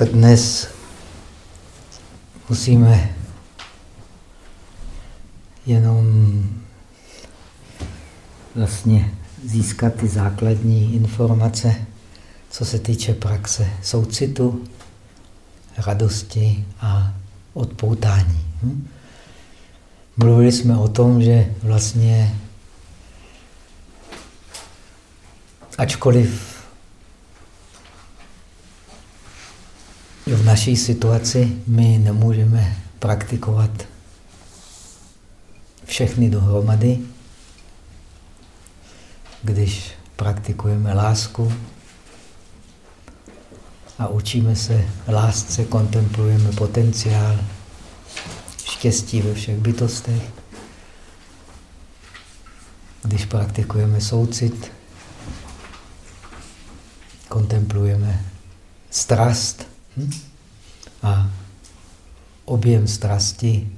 tak dnes musíme jenom vlastně získat ty základní informace, co se týče praxe soucitu, radosti a odpoutání. Hm? Mluvili jsme o tom, že vlastně ačkoliv v naší situaci my nemůžeme praktikovat všechny dohromady, když praktikujeme lásku a učíme se lásce, kontemplujeme potenciál štěstí ve všech bytostech. Když praktikujeme soucit, kontemplujeme strast hm? a objem strasti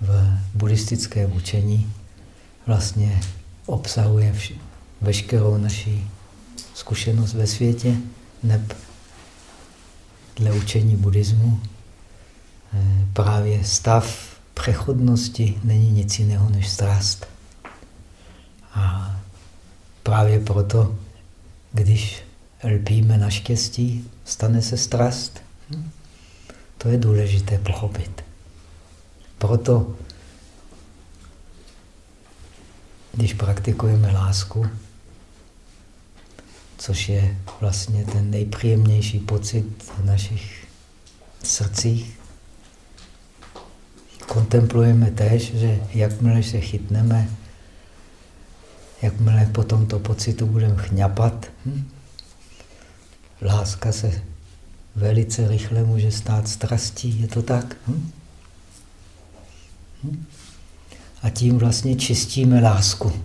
v buddhistickém učení vlastně obsahuje veškerou naší zkušenost ve světě, neb dle učení buddhismu eh, právě stav přechodnosti není nic jiného než strast. A právě proto, když lpíme na štěstí, stane se strast. To je důležité pochopit. Proto, když praktikujeme lásku, což je vlastně ten nejpříjemnější pocit v našich srdcích, kontemplujeme tež, že jakmile se chytneme, jakmile po tomto pocitu budeme chňapat, hm? Láska se velice rychle může stát strastí. Je to tak? Hm? Hm? A tím vlastně čistíme lásku.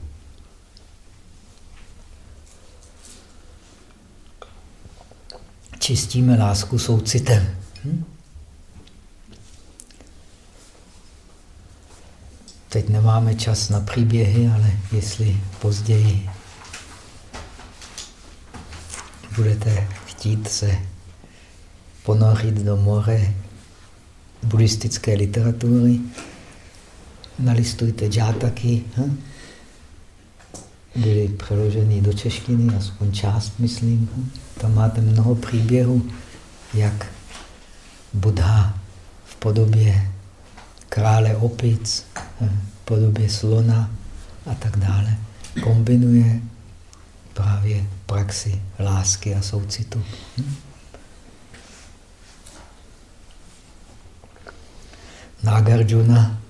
Čistíme lásku soucitem. Hm? Teď nemáme čas na příběhy, ale jestli později budete chtít se ponořit do more buddhistické literatury, nalistujte džátaky. Hm? Byly přeloženy do češtiny, aspoň část, myslím. Hm? Tam máte mnoho příběhů, jak Buddha v podobě krále opic, hm? v podobě slona a tak dále kombinuje právě praxi lásky a soucitu. Hm? Nagarjuna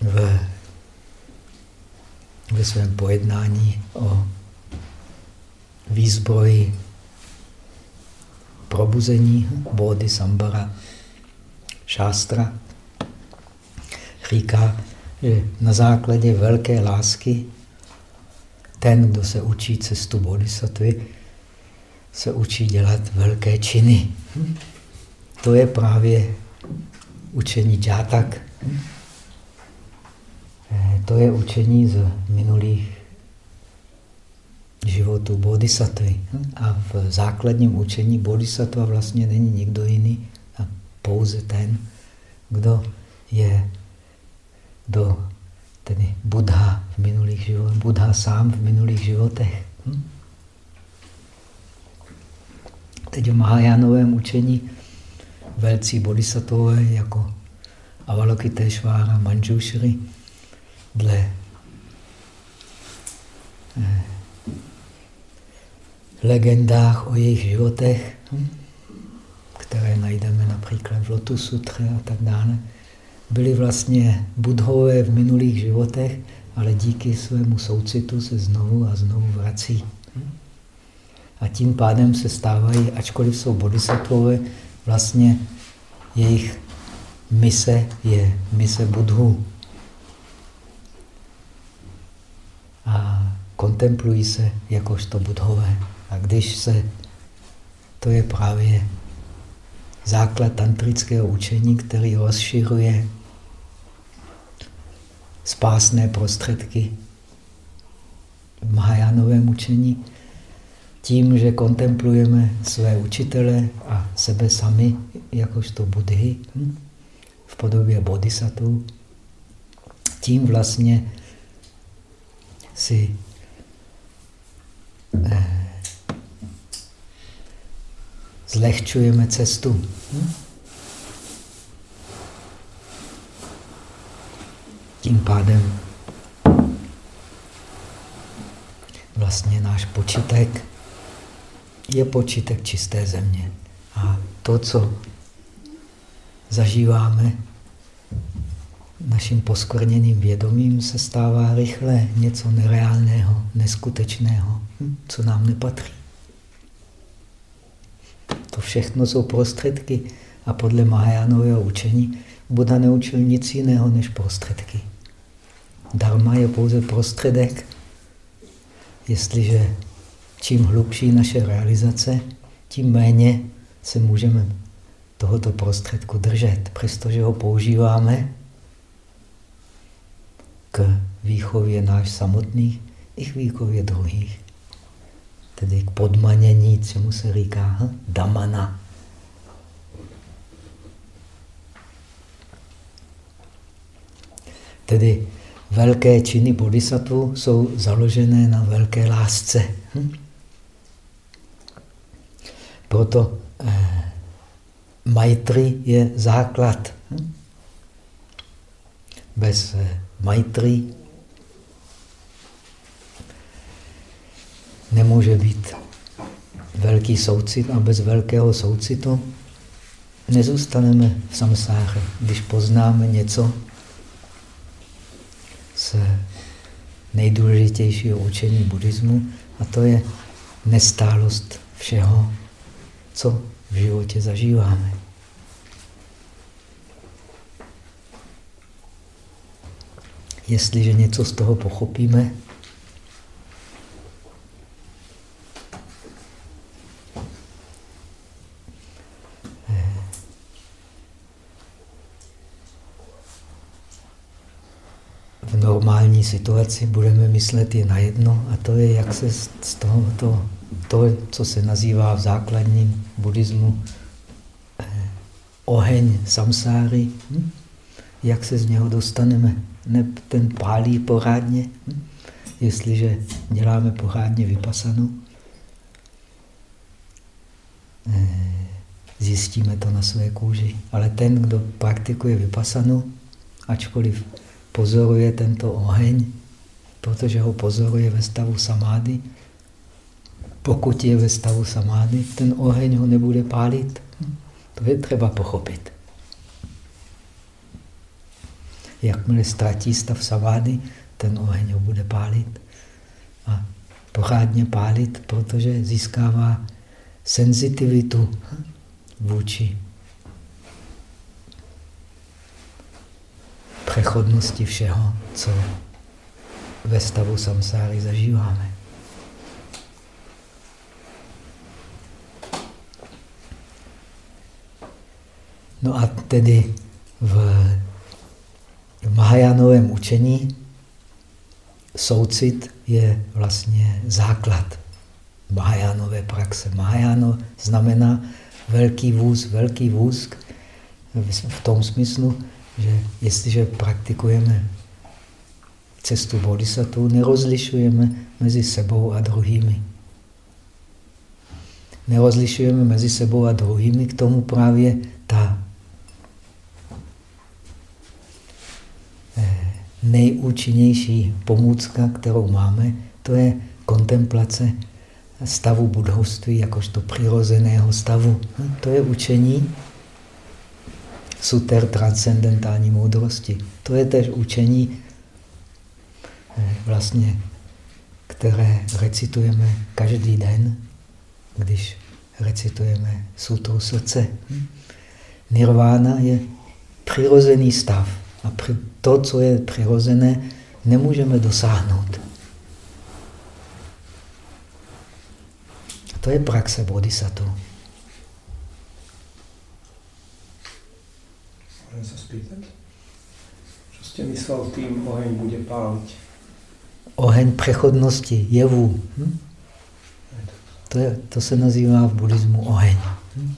v, ve svém pojednání o výzbroji probuzení Bodhi Sambara šástra říká, že na základě velké lásky ten, kdo se učí cestu bodhisattvy, se učí dělat velké činy. To je právě učení džátak. Eh, to je učení z minulých životů bodhisattvy. A v základním učení bodhisattva vlastně není nikdo jiný, a pouze ten, kdo je do tedy Buddha v minulých životech, Buddha sám v minulých životech. Hm? Teď v Mahajánovém učení velcí bodhisattvové jako Avalokiteshvara, Manjushri, dle eh, legendách o jejich životech, hm? které najdeme například v Lotus Sutře a tak dále, byli vlastně budhové v minulých životech, ale díky svému soucitu se znovu a znovu vrací. A tím pádem se stávají, ačkoliv jsou bodhisattvové, vlastně jejich mise je mise budhu. A kontemplují se jakožto budhové. A když se, to je právě základ tantrického učení, který rozšiřuje spásné prostředky v Mahajánovém učení. tím, že kontemplujeme své učitele a sebe sami, jakožto budhy, hm, v podobě bodhisattva, tím vlastně si eh, zlehčujeme cestu. Hm? Tím pádem vlastně náš počítek je počítek čisté země. A to, co zažíváme naším poskvrněným vědomím, se stává rychle něco nereálného, neskutečného, hm, co nám nepatří. To všechno jsou prostředky a podle Mahajánového učení Buddha neučil nic jiného než prostředky. Dharma je pouze prostředek. Jestliže čím hlubší naše realizace, tím méně se můžeme tohoto prostředku držet, přestože ho používáme k výchově náš samotných i k výchově druhých. Tedy k podmanění, čemu se říká hm? damana. Tedy velké činy bodhisattva jsou založené na velké lásce. Hm? Proto eh, Maitri je základ. Hm? Bez eh, Maitri nemůže být velký soucit a bez velkého soucitu nezůstaneme v samsáře. Když poznáme něco z nejdůležitějšího učení buddhismu, a to je nestálost všeho, co v životě zažíváme. Jestliže něco z toho pochopíme, normální situaci budeme myslet je na jedno a to je, jak se z toho, to, to, co se nazývá v základním buddhismu eh, oheň samsáry, hm? jak se z něho dostaneme. Ne, ten pálí porádně, hm? jestliže děláme porádně vypasanu, eh, zjistíme to na své kůži. Ale ten, kdo praktikuje vypasanu, ačkoliv pozoruje tento oheň, protože ho pozoruje ve stavu samády. Pokud je ve stavu samády, ten oheň ho nebude pálit. To je třeba pochopit. Jakmile ztratí stav samády, ten oheň ho bude pálit. A pořádně pálit, protože získává senzitivitu vůči přechodnosti všeho, co ve stavu samsáry zažíváme. No a tedy v, v Mahajánovém učení soucit je vlastně základ Mahajánové praxe. Mahajáno znamená velký vůz, velký vůz v tom smyslu, že jestliže praktikujeme cestu bodhisattva, nerozlišujeme mezi sebou a druhými. Nerozlišujeme mezi sebou a druhými, k tomu právě ta eh, nejúčinnější pomůcka, kterou máme, to je kontemplace stavu budhovství jakožto přirozeného stavu. To je učení suter transcendentální moudrosti. To je tež učení, eh, vlastně, které recitujeme každý den, když recitujeme sutru srdce. Nirvána je přirozený stav. A to, co je přirozené, nemůžeme dosáhnout. A to je praxe bodhisattva. Môžem sa spýtať? Čo ste myslel tým, oheň bude páliť? Oheň prechodnosti, jevu. Hm? To, je, to se nazývá v buddhismu oheň. Hm?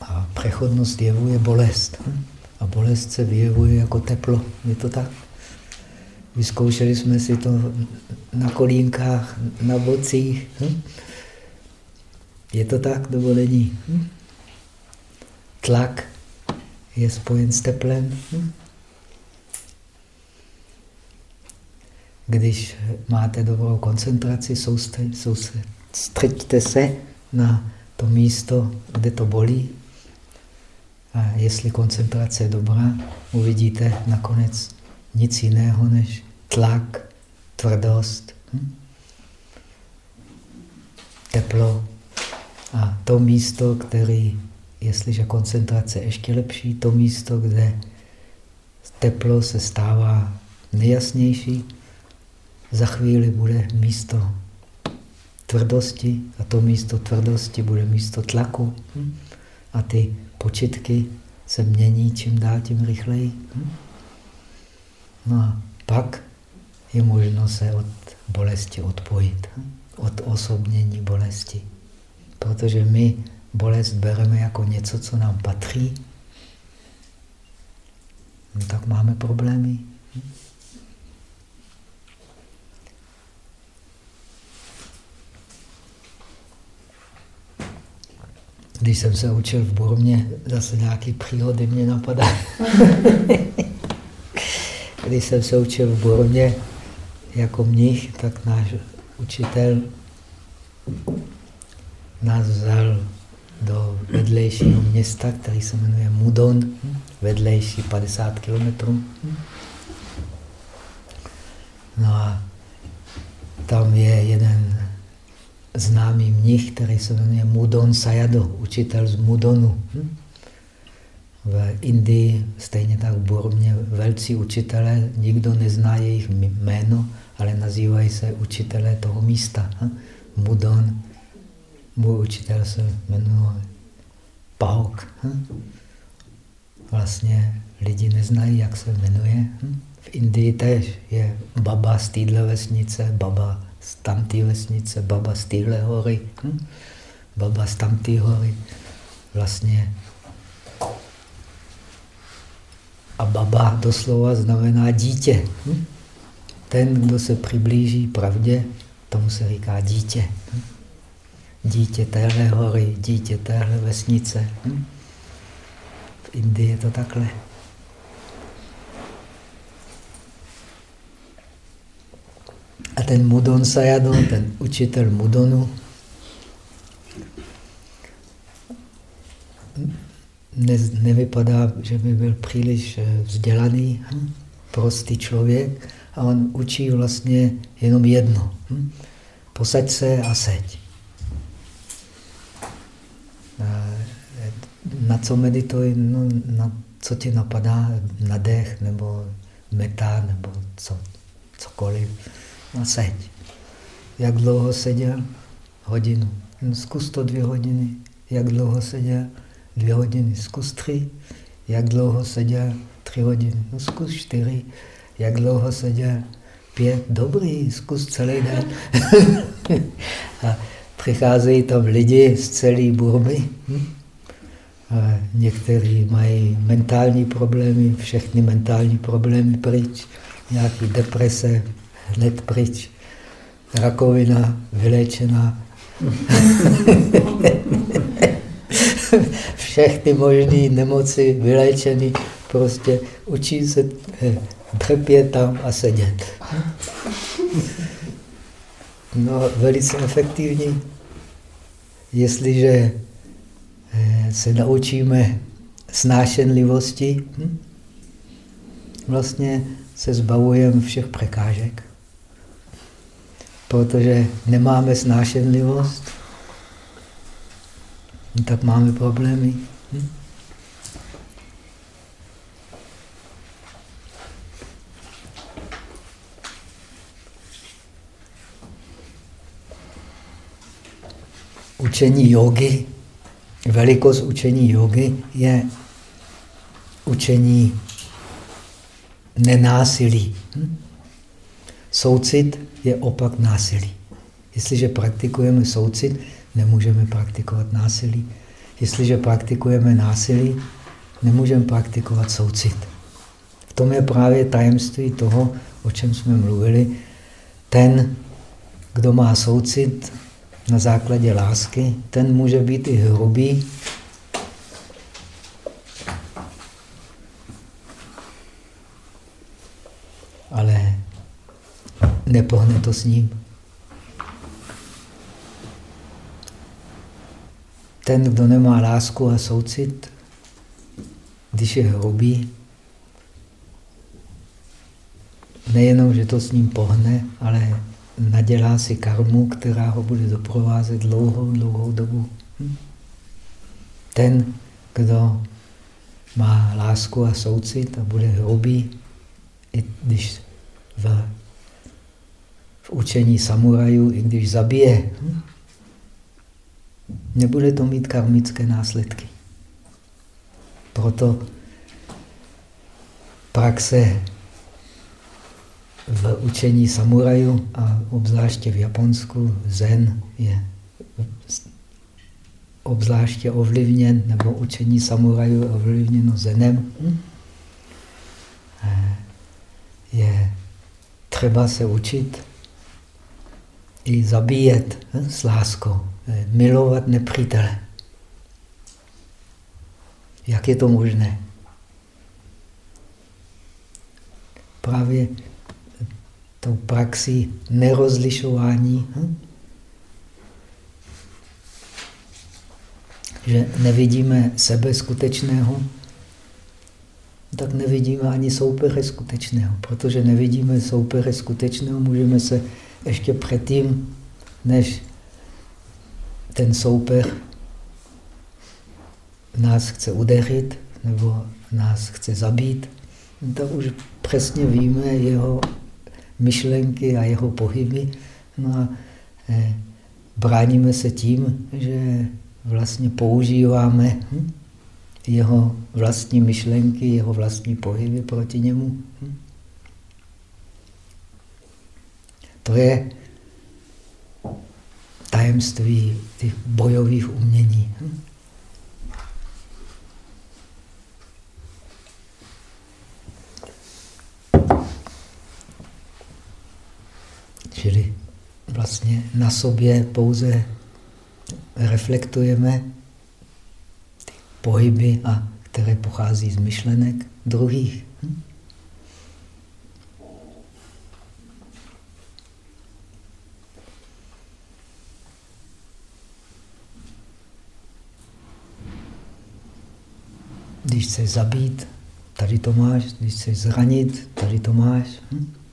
A přechodnost jevu je bolest. Hm? A bolest se vyjevuje jako teplo. Je to tak? Vyzkoušeli jsme si to na kolínkách, na bocích. Hm? Je to tak, nebo není? Hm? Tlak je spojen s teplem. Hm? Když máte dobrou koncentraci, soustřeďte se na to místo, kde to bolí. A jestli koncentrace je dobrá, uvidíte nakonec nic jiného než tlak, tvrdost, hm? teplo. A to místo, který, jestliže koncentrace je ještě lepší, to místo, kde teplo se stává nejasnější, za chvíli bude místo tvrdosti a to místo tvrdosti bude místo tlaku. Hm? A ty počitky se mění čím dál tím rychleji. Hm? No a pak je možno se od bolesti odpojit, od osobnění bolesti. Protože my bolest bereme jako něco, co nám patří, no tak máme problémy. Když jsem se učil v Burmě, zase nějaký příhody mě napadají. Když jsem se učil v Burmě jako mnich, tak náš učitel nás vzal do vedlejšího města, který se jmenuje Mudon, vedlejší 50 kilometrů. No a tam je jeden známý mnich, který se jmenuje Mudon Sayado, učitel z Mudonu. V Indii, stejně tak v Burmě, velcí učitelé, nikdo nezná jejich jméno, ale nazývají se učitelé toho místa. Mudon, můj učitel se jmenuje Pauk. Vlastně lidi neznají, jak se jmenuje. Hm? V Indii tež je baba z téhle vesnice, baba z tamté vesnice, baba z téhle hory, hm? baba z tamté hory. Vlastně a baba doslova znamená dítě. Hm? Ten, kdo se přiblíží pravdě, tomu se říká dítě. Dítě téhle hory, dítě téhle vesnice. V Indii je to takhle. A ten Mudon Sayadaw, ten učitel Mudonu, ne, nevypadá, že by byl příliš eh, vzdělaný, hm? prostý člověk, a on učí vlastně jenom jedno. Hm? Posaď se a seď. Na co medituji? No, na co ti napadá? Na dech nebo meta nebo co, cokoliv. No seď. Jak dlouho seděl? Hodinu. No, zkus to dvě hodiny. Jak dlouho seděl? Dvě hodiny. Zkus tři. Jak dlouho seděl? Tři hodiny. No zkus čtyři. Jak dlouho seděl? Pět. Dobrý, zkus celý den. a přicházejí tam lidi z celé Burmy. Hm? A někteří mají mentální problémy, všechny mentální problémy pryč, nějaký deprese, hned pryč. Rakovina vyléčená. Všechny možné nemoci vyléčeny. Prostě učí se trpět tam a sedět. No, velice efektivní. Jestliže eh, se naučíme snášenlivosti, hm? vlastně se zbavujeme všech překážek protože nemáme snášenlivost, tak máme problémy. Hm? Učení jogy, velikost učení jogy je učení nenásilí. Hm? Soucit je opak násilí. Jestliže praktikujeme soucit, nemůžeme praktikovat násilí. Jestliže praktikujeme násilí, nemůžeme praktikovat soucit. V tom je právě tajemství toho, o čem jsme mluvili. Ten, kdo má soucit na základě lásky, ten může být i hrubý, ale nepohne to s ním. Ten, kdo nemá lásku a soucit, když je hrubý, nejenom, že to s ním pohne, ale nadělá si karmu, která ho bude doprovázet dlouhou, dlouhou dobu. Hm? Ten, kdo má lásku a soucit a bude hrubý, i když v, v učení samurajů, i když zabije, hm? nebude to mít karmické následky. Proto praxe v učení samurajů a obzvláště v Japonsku zen je obzvláště ovlivněn, nebo učení samurajů ovlivněno zenem. Hm? Je třeba se učit i zabíjet hm, s láskou, milovat nepřítele. Jak je to možné? Právě tou praxí nerozlišování, hm? že nevidíme sebe skutečného, tak nevidíme ani soupeře skutečného. Protože nevidíme soupeře skutečného, můžeme se ještě předtím, než ten soupeř nás chce udeřit nebo nás chce zabít, tak už přesně víme jeho myšlenky a jeho pohyby. No a eh, bráníme se tím, že vlastně používáme hm, jeho vlastní myšlenky, jeho vlastní pohyby proti němu. Hm. To je tajemství těch bojových umění. Hm. Čili vlastně na sobě pouze reflektujeme ty pohyby, a které pochází z myšlenek druhých. Hm? Když chceš zabít, tady to máš. Když chceš zranit, tady to máš. Hm?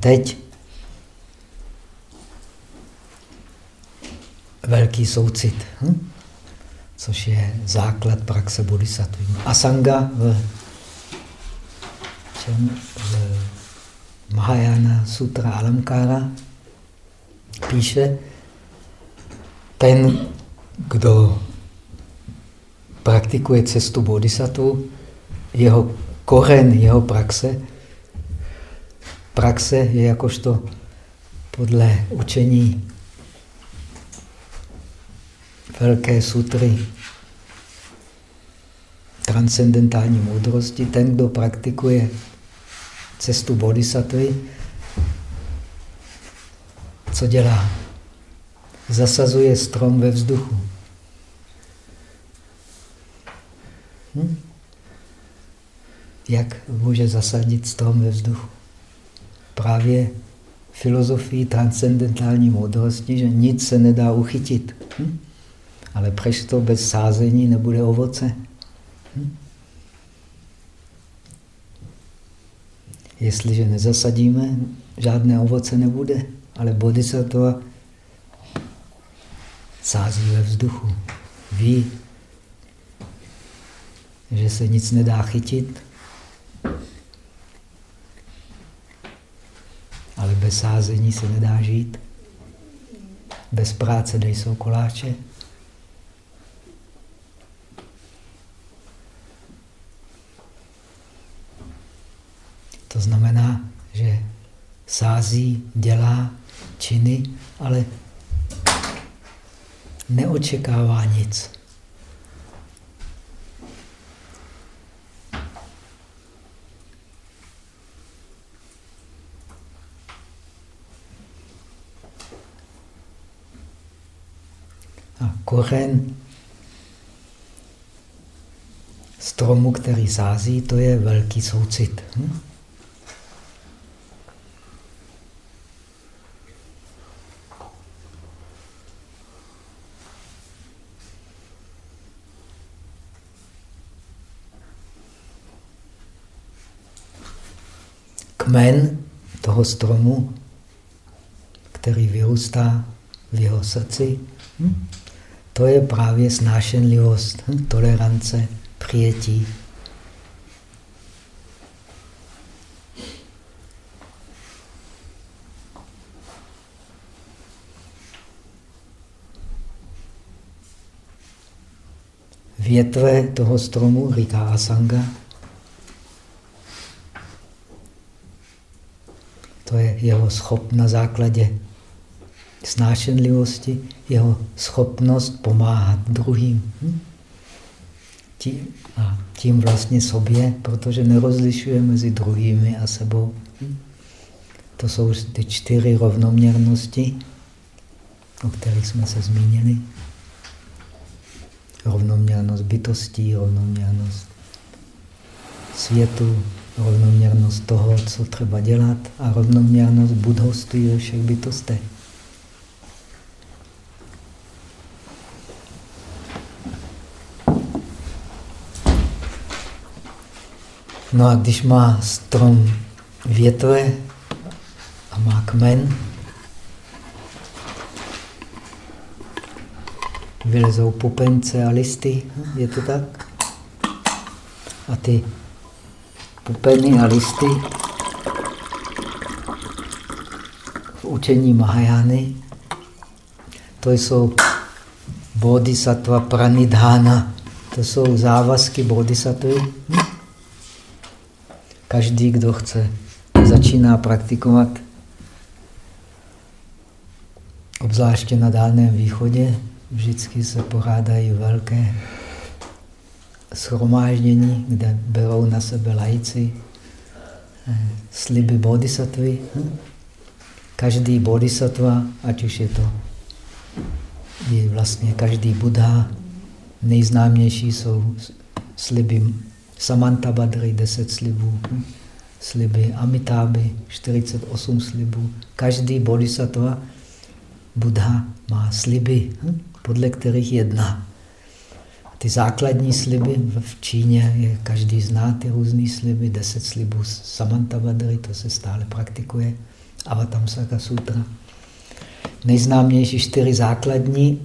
Teď velký soucit, hm? což je základ praxe bodhisattva. Asanga v, čem, v Mahayana Sutra Alamkara píše, ten, kdo praktikuje cestu bodhisattva, jeho koren, jeho praxe praxe je jakožto podle učení velké sutry transcendentální moudrosti, ten, kdo praktikuje cestu bodhisattvy, co dělá? Zasazuje strom ve vzduchu. Hm? Jak může zasadit strom ve vzduchu? Právě filozofii transcendentální moudrosti, že nic se nedá uchytit. Hm? Ale přesto bez sázení nebude ovoce. Hm? Jestliže nezasadíme, žádné ovoce nebude. Ale bodhisattva sází ve vzduchu. Ví, že se nic nedá chytit. Ale bez sázení se nedá žít. Bez práce nejsou koláče. To znamená, že sází, dělá činy, ale neočekává nic. A kořen stromu, který sází, to je velký soucit. Hm? kmen toho stromu, který vyrůstá v jeho srdci, hm? To je právě snášenlivost, hm? tolerance, přijetí. Větve toho stromu, říká Asanga, To je jeho schop na základě snášenlivosti, jeho schopnost pomáhat druhým. Hm? Tím, a tím vlastně sobě, protože nerozlišuje mezi druhými a sebou. Hm? To jsou ty čtyři rovnoměrnosti, o kterých jsme se zmínili. Rovnoměrnost bytostí, rovnoměrnost světu, rovnoměrnost toho, co třeba dělat a rovnoměrnost budhoství ve všech bytostech. No a když má strom větve a má kmen, vylezou pupence a listy, je to tak? A ty pupeny a listy v učení Mahajány. To jsou bodhisattva pranidhána. To jsou závazky bodhisattvy. Každý, kdo chce, začíná praktikovat, obzvláště na Dálném východě, vždycky se pořádají velké schromáždění, kde berou na sebe lajci eh, sliby bodhisattvy. Každý bodhisattva, ať už je to je vlastně každý buddha, nejznámější jsou sliby Samantabhadry, 10 slibů, hm? sliby Amitáby, 48 slibů. Každý bodhisattva, buddha, má sliby, hm? podle kterých jedná. Ty základní sliby v Číně, je, každý zná ty různé sliby, deset slibů Samantabhadry, to se stále praktikuje, Avatamsaka sutra. Nejznámější čtyři základní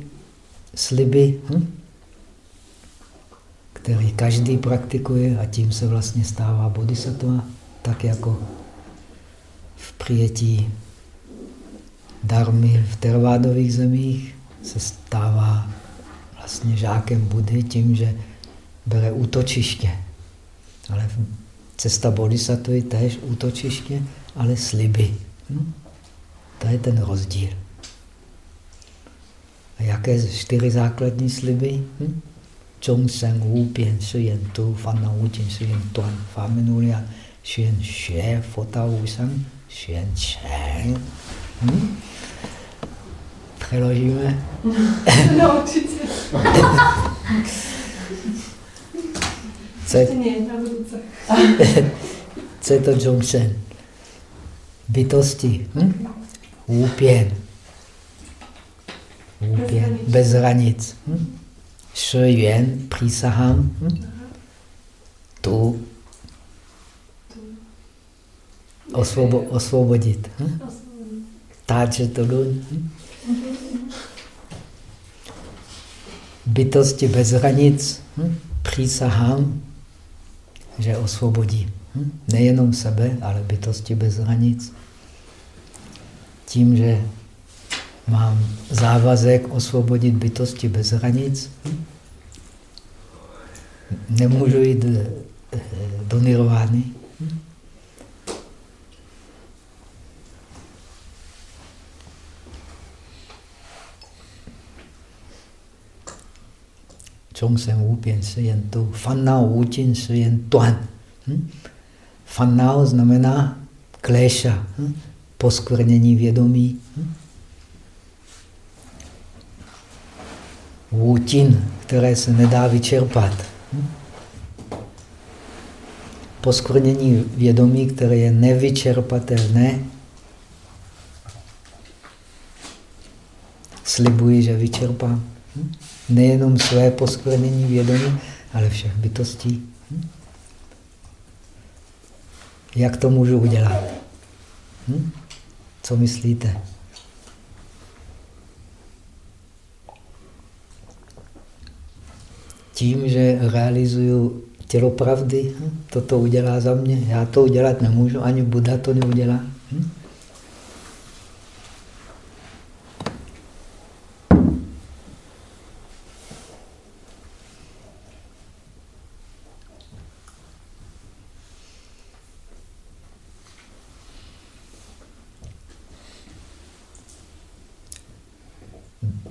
sliby, hm? Který každý praktikuje a tím se vlastně stává bodhisattva, tak jako v přijetí darmy v tervádových zemích se stává vlastně žákem Budhy tím, že bere útočiště. Ale cesta bodhisattva je též útočiště, ale sliby. Hm? To je ten rozdíl. A jaké čtyři základní sliby? Hm? Chung Seng Wu Bian Yen Tu Fan Na Wu Jin Yen Tuan Fa Minulia Xuan Xue Fo Ta Wu Sang Xuan Cheng. Hm? Přeložíme. Naučit se. Co je, co je to Zhongsen? Bytosti. Hm? Úpěn. Úpěn. Bez hranic. Hm? Šujen, přísahám. Hm? Tu. Osvobo, osvobodit. Hm? Táče to hm? bytosti bez hranic, hm? přísahám, že osvobodí hm? nejenom sebe, ale bytosti bez hranic. Tím, že mám závazek osvobodit bytosti bez hranic, nemůžu jít eh, do nirvány. Trong sen wu bian si jen tu, fan nao wu si jen tuan. Hm? Znamená kléša, hm? poskvrnění vědomí. Jin, které se nedá vyčerpat. Poskvrnění vědomí, které je nevyčerpatelné, slibuji, že vyčerpám. Nejenom své poskvrnění vědomí, ale všech bytostí. Jak to můžu udělat? Co myslíte? Tím, že realizuju tělo pravdy, hm? toto udělá za mě. Já to udělat nemůžu, ani Buddha to neudělá. Hm?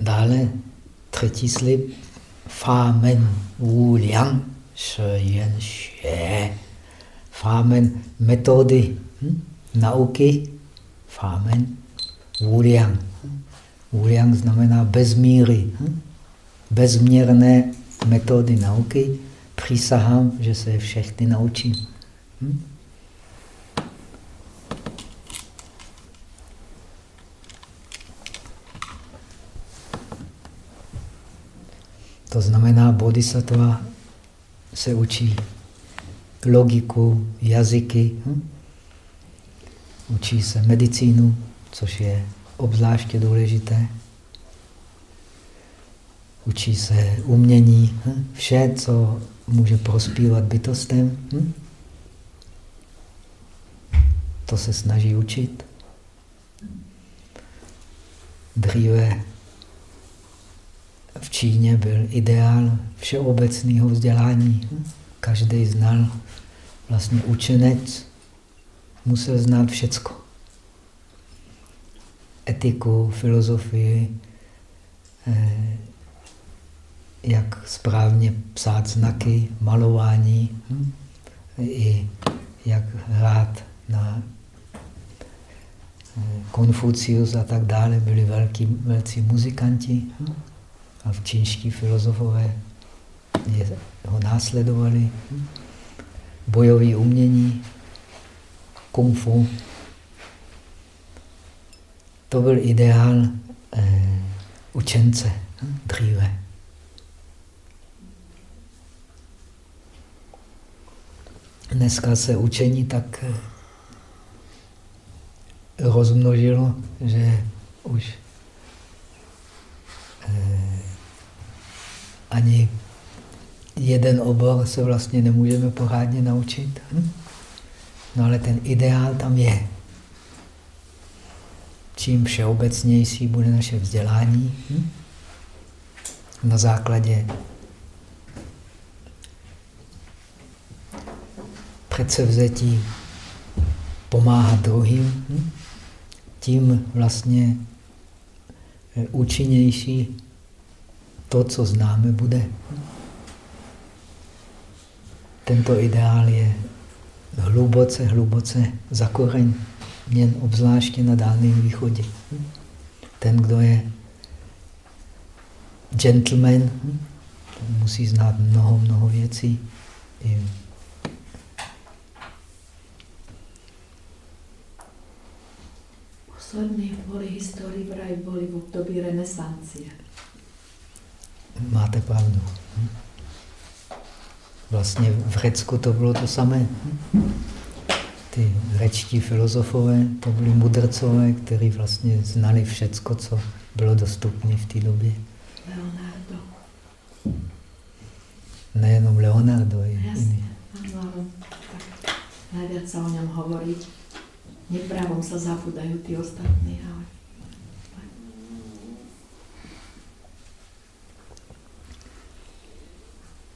Dále třetí slib. Fámen Wu Liang Shi Yan Xue. Fámen metody hm? nauky. Fámen Wu Liang. Wu Liang znamená bez míry. Hm? Bezměrné metody nauky. Přísahám, že se všechny naučím. Hm? To znamená, bodhisattva se učí logiku, jazyky, hm? učí se medicínu, což je obzvláště důležité. Učí se umění, hm? vše, co může prospívat bytostem. Hm? To se snaží učit. Dříve v Číně byl ideál všeobecného vzdělání. Každý znal, vlastně učenec musel znát všecko. Etiku, filozofii, eh, jak správně psát znaky, malování, i jak hrát na eh, Konfucius a tak dále, byli velký, velcí muzikanti. A čínští filozofové ho následovali. Bojové umění, kung fu. To byl ideál eh, učence dříve. Dneska se učení tak eh, rozmnožilo, že už eh, ani jeden obor se vlastně nemůžeme pořádně naučit. Hm? No ale ten ideál tam je. Čím všeobecnější bude naše vzdělání, hm? na základě předsevzetí pomáhat druhým, hm? tím vlastně eh, účinnější to, co známe, bude. Tento ideál je hluboce, hluboce zakoreněn, obzvláště na Dálném východě. Ten, kdo je gentleman, musí znát mnoho, mnoho věcí. Poslední kvůli historii vraj byly v období renesancie. Máte pravdu. Vlastně v Řecku to bylo to samé. Ty řečtí filozofové, to byli mudrcové, kteří vlastně znali všecko, co bylo dostupné v té době. Leonardo. Nejenom Leonardo, i Jasně. jiný. Áno, áno. Tak najviac sa o ňom hovoriť. Nepravom sa zabúdajú tí ostatní, ale...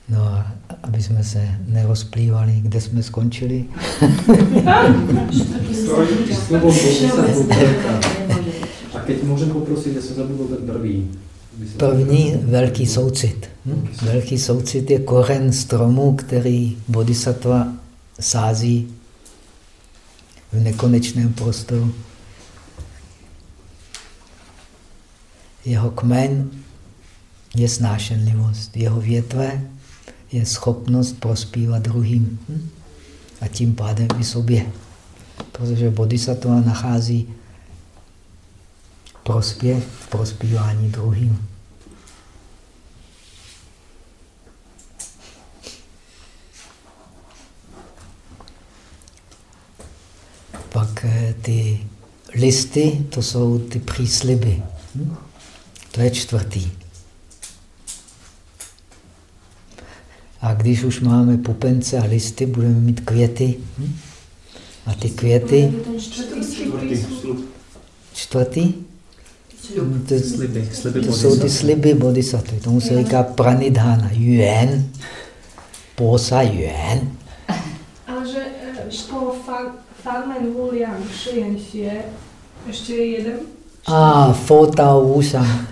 No a aby jsme se nerozplývali, kde jsme skončili. A keď můžem poprosit, já jsem zabudl ten první. První velký soucit. Hm? Velký soucit je koren stromu, který bodhisattva sází v nekonečném prostoru. Jeho kmen je snášenlivost, jeho větve je schopnost prospívat druhým hm? a tím pádem i sobě. Protože bodhisattva nachází prospěch v prospívání druhým. Pak eh, ty listy, to jsou ty přísliby. Hm? To je čtvrtý. A když už máme pupence a listy, budeme mít květy. Hm? A ty květy... Čtvrtý? To, sliby, sliby to jsou ty sliby bodhisattva. Tomu se říká pranidhana. Yuan. Posa yuan. Ale že po Fan Men Wu Liang Shi Xie ještě je jeden? A, Fo Dao Wu Shang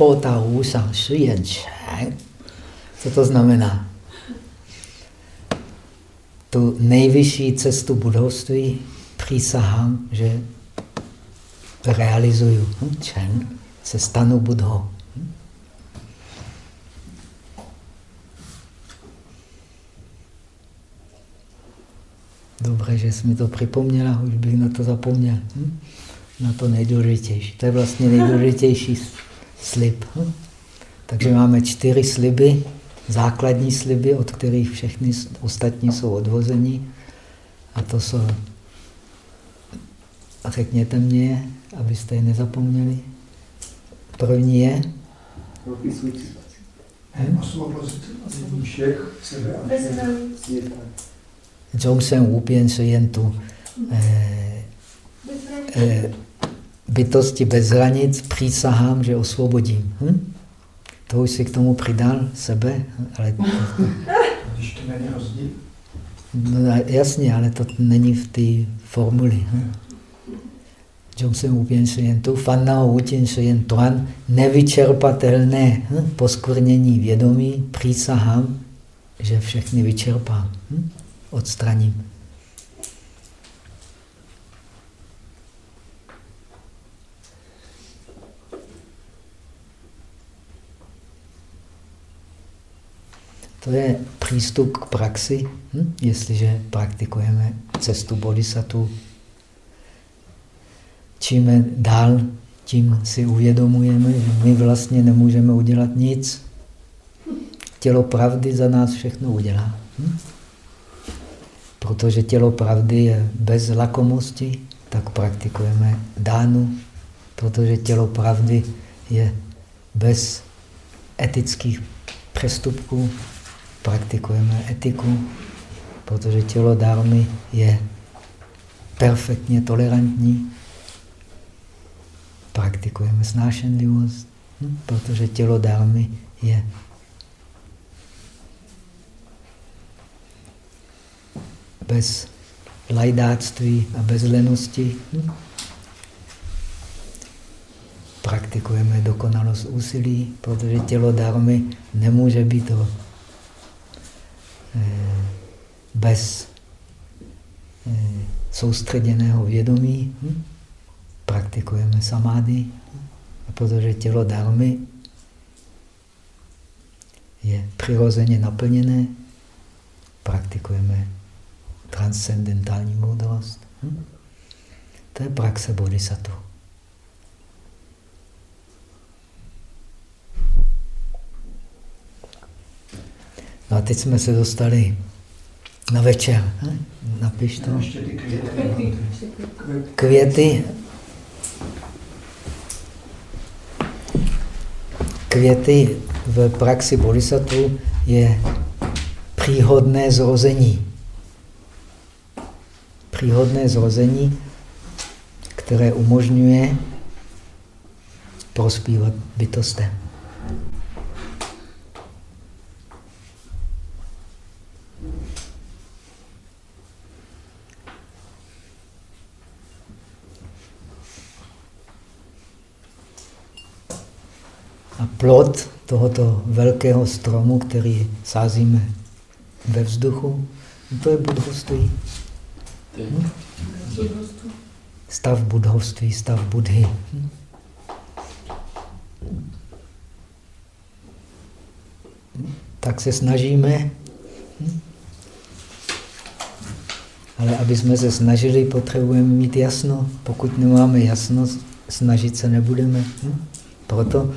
Fo Dao Wu Shang Shi Yan Chen. Co to znamená? tu nejvyšší cestu budovství přísahám, že realizuju. Hm? Čen se stanu budhou. Hm? Dobře, že jsi mi to připomněla, už bych na to zapomněl. Hm? Na to nejdůležitější. To je vlastně nejdůležitější slib. Hm? Takže máme čtyři sliby základní sliby, od kterých všechny ostatní jsou odvození. A to jsou, a řekněte mě, abyste je nezapomněli. První je? Zhongsen Wupien se jen tu eh, eh, bytosti bez hranic přísahám, že osvobodím. Hm? To už si k tomu přidal sebe, ale... Když to není rozdíl? No, jasně, ale to není v té formuli. Hm? Úplně se jen tu, fanna utin se jen tuan, nevyčerpatelné hm? poskvrnění vědomí, přísahám, že všechny vyčerpám, hm? odstraním. To je přístup k praxi, hm? jestliže praktikujeme cestu bodhisattva. Čím dál, tím si uvědomujeme, že my vlastně nemůžeme udělat nic. Tělo pravdy za nás všechno udělá. Hm? Protože tělo pravdy je bez lakomosti, tak praktikujeme dánu. Protože tělo pravdy je bez etických přestupků, praktikujeme etiku, protože tělo dármy je perfektně tolerantní. Praktikujeme snášenlivost, hm? protože tělo dármy je bez lajdáctví a bez lenosti. Hm? Praktikujeme dokonalost úsilí, protože tělo dármy nemůže být bez eh, soustředěného vědomí hm? praktikujeme samády, protože tělo darmy je přirozeně naplněné, praktikujeme transcendentální moudrost. Hm? To je praxe bodhisattva. No a teď jsme se dostali na večer. Napiš to. květy. Květy. květy v praxi bodhisattva je příhodné zrození. Příhodné zrození, které umožňuje prospívat bytostem. A plod tohoto velkého stromu, který sázíme ve vzduchu, to je budhovství. Hm? Stav budhovství, stav budhy. Hm? Tak se snažíme. Hm? Ale aby jsme se snažili, potřebujeme mít jasno. Pokud nemáme jasno, snažit se nebudeme. Hm? Proto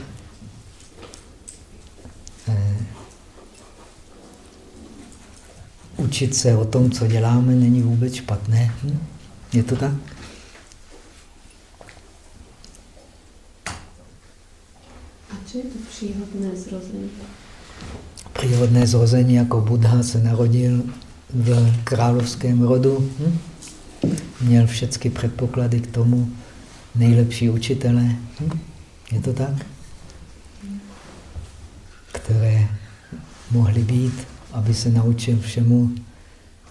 učit se o tom, co děláme, není vůbec špatné. Hm? Je to tak? A co je to příhodné zrození? Příhodné zrození jako Buddha se narodil v královském rodu. Hm? Měl všechny předpoklady k tomu, nejlepší učitele. Hm? Je to tak? Které mohly být, aby se naučil všemu,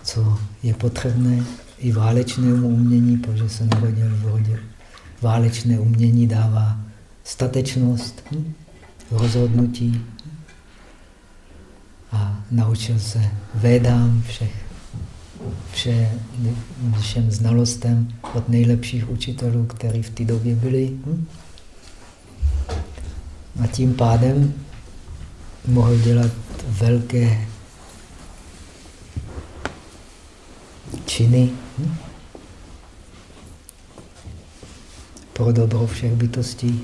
co je potřebné, i válečnému umění, protože se narodil v rodě. Válečné umění dává statečnost, rozhodnutí a naučil se védám všech, vše, všem znalostem od nejlepších učitelů, kteří v té době byli. A tím pádem mohl dělat velké činy pro dobro všech bytostí.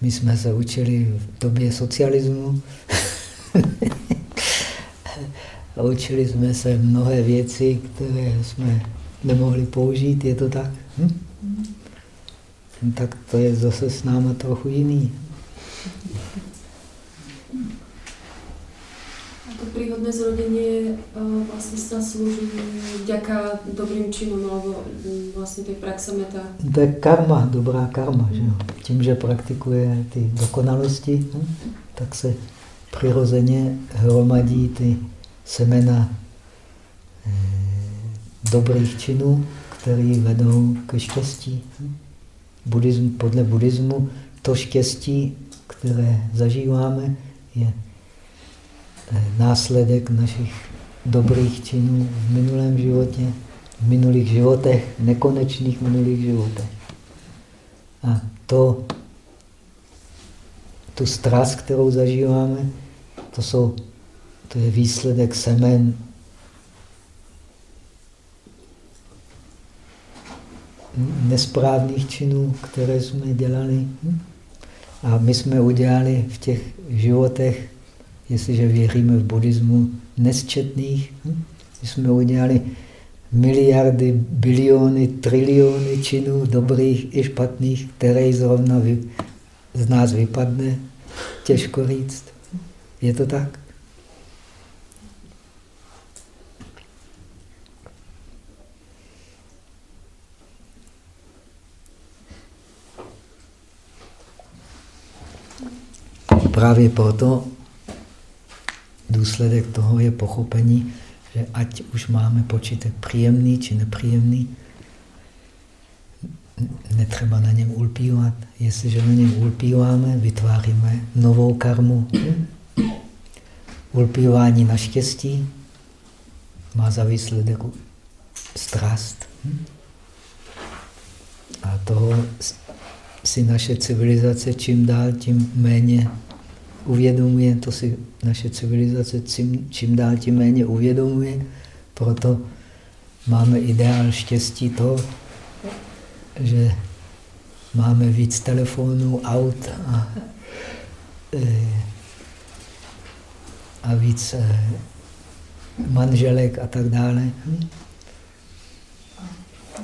My jsme se učili v době socialismu a učili jsme se mnohé věci, které jsme nemohli použít, je to tak? Hm? Tak to je zase s náma trochu jiný. To príhodné zrodenie uh, vlastne sa slúži vďaka dobrým činom alebo vlastne tej praxe meta. To je karma, dobrá karma. Že jo? Tím, že praktikuje ty dokonalosti, hm? tak se přirozeně hromadí ty semena eh, dobrých činů, které vedou ke štěstí. Hm? Buddhism, podle buddhismu to štěstí, které zažíváme, je eh, následek našich dobrých činů v minulém životě, v minulých životech, nekonečných minulých životech. A to, tu strast, kterou zažíváme, to, jsou, to je výsledek semen nesprávných činů, které jsme dělali. A my jsme udělali v těch životech, jestliže věříme v buddhismu, nesčetných. My jsme udělali miliardy, biliony, triliony činů dobrých i špatných, které zrovna vy, z nás vypadne. Těžko říct. Je to tak? Právě proto důsledek toho je pochopení, že ať už máme počítek příjemný či nepříjemný, netřeba na něm ulpívat. Jestliže na něm ulpíváme, vytváříme novou karmu. Ulpívání na štěstí má za výsledek strast. A toho si naše civilizace čím dál tím méně uvědomuje, to si naše civilizace čím, čím dál tím méně uvědomuje, proto máme ideál štěstí to, že máme víc telefonů, aut a, e, a víc e, manželek a tak dále.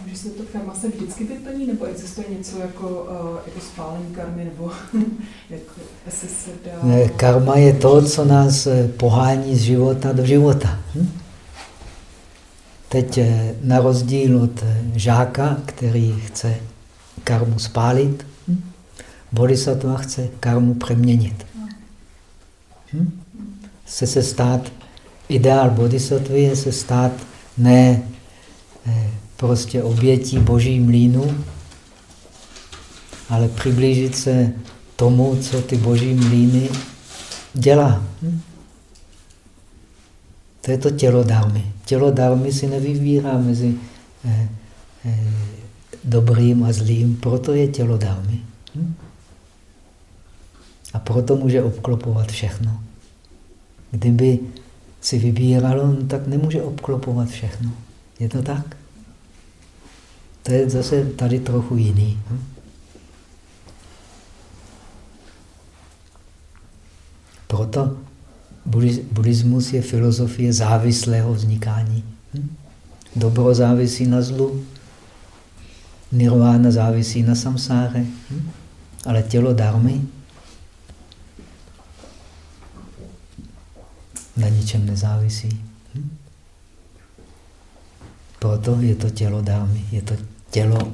Že se to karma se vždycky vyplní, nebo existuje něco jako, uh, jako spálení karmy, nebo jako se dá... Karma je to, co nás eh, pohání z života do života. Hm? Teď eh, na rozdíl od žáka, který chce karmu spálit, hm? bodhisattva chce karmu přeměnit. Hm? Se se stát, ideál bodhisattvy je se stát ne eh, prostě obětí boží mlínu, ale přiblížit se tomu, co ty boží mlíny dělá. Hm? To je to tělo dármy. Tělo dármy si nevybírá mezi eh, eh, dobrým a zlým, proto je tělo dármy. Hm? A proto může obklopovat všechno. Kdyby si vybíralo, tak nemůže obklopovat všechno. Je to tak? To je zase tady trochu jiný. Hm? Proto buddhismus je filozofie závislého vznikání. Hm? Dobro závisí na zlu, nirvána závisí na samsáře, hm? ale tělo dármy na ničem nezávisí. Hm? Proto je to tělo dámy, je to tělo